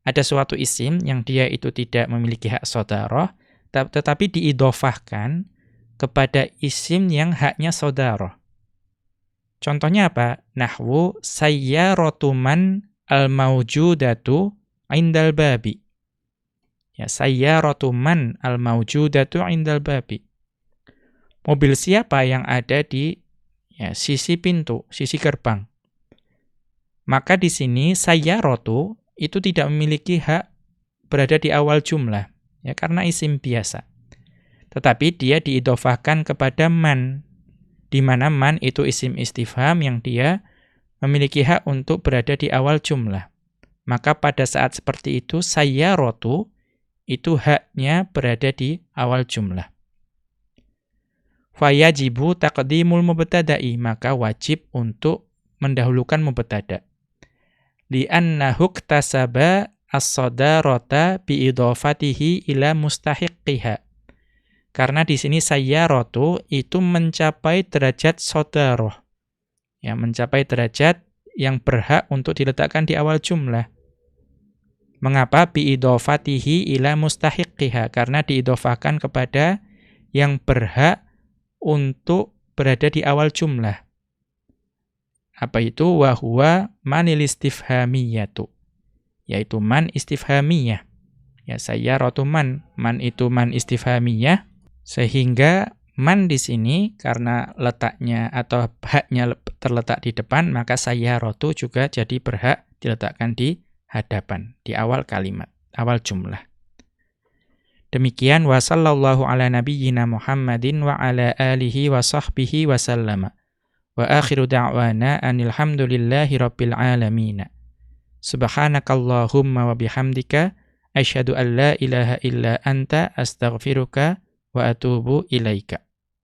S1: Ada suatu isim yang dia itu tidak memiliki hak sadarah, tetapi diidofahkan kepada isim yang haknya sadarah. Contohnya apa? Nahwu sayyaratuman al-mawjudatu indal babi. Ya, sayyaratuman al-mawjudatu indal babi. Mobil siapa yang ada di ya, sisi pintu, sisi gerbang. Maka di sini sayyaratu itu tidak memiliki hak berada di awal jumlah, ya karena isim biasa. Tetapi dia diidofahkan kepada man, di mana man itu isim istifham yang dia memiliki hak untuk berada di awal jumlah. Maka pada saat seperti itu, saya rotu, itu haknya berada di awal jumlah. Fayajibu taqdimul mubtada'i, maka wajib untuk mendahulukan mubtada. Lianna huktasaba as-sadarata biidhafatihi ila mustahiqqiha karena di sini saya rotu itu mencapai derajat sodaroh. Ya, mencapai derajat yang berhak untuk diletakkan di awal jumlah. Mengapa biidofatihi ila mustahiqiha? Karena diidofahkan kepada yang berhak untuk berada di awal jumlah. Apa itu? Wahuwa manil istifhamiyatu. Yaitu man istifhamiyah. Ya, saya rotu man. Man itu man istifhamiyah. Sehingga man di sini karena letaknya atau haknya terletak di depan, maka saya rotu juga jadi berhak diletakkan di hadapan, di awal kalimat, awal jumlah. Demikian wa sallallahu ala nabiyyina Muhammadin wa ala alihi wa sahbihi wa sallama. Wa akhiru da'wana anil hamdulillahi rabbil alamin. Subhanakallahumma wa bihamdika asyhadu an la ilaha illa anta astaghfiruka wa atubu ilaika.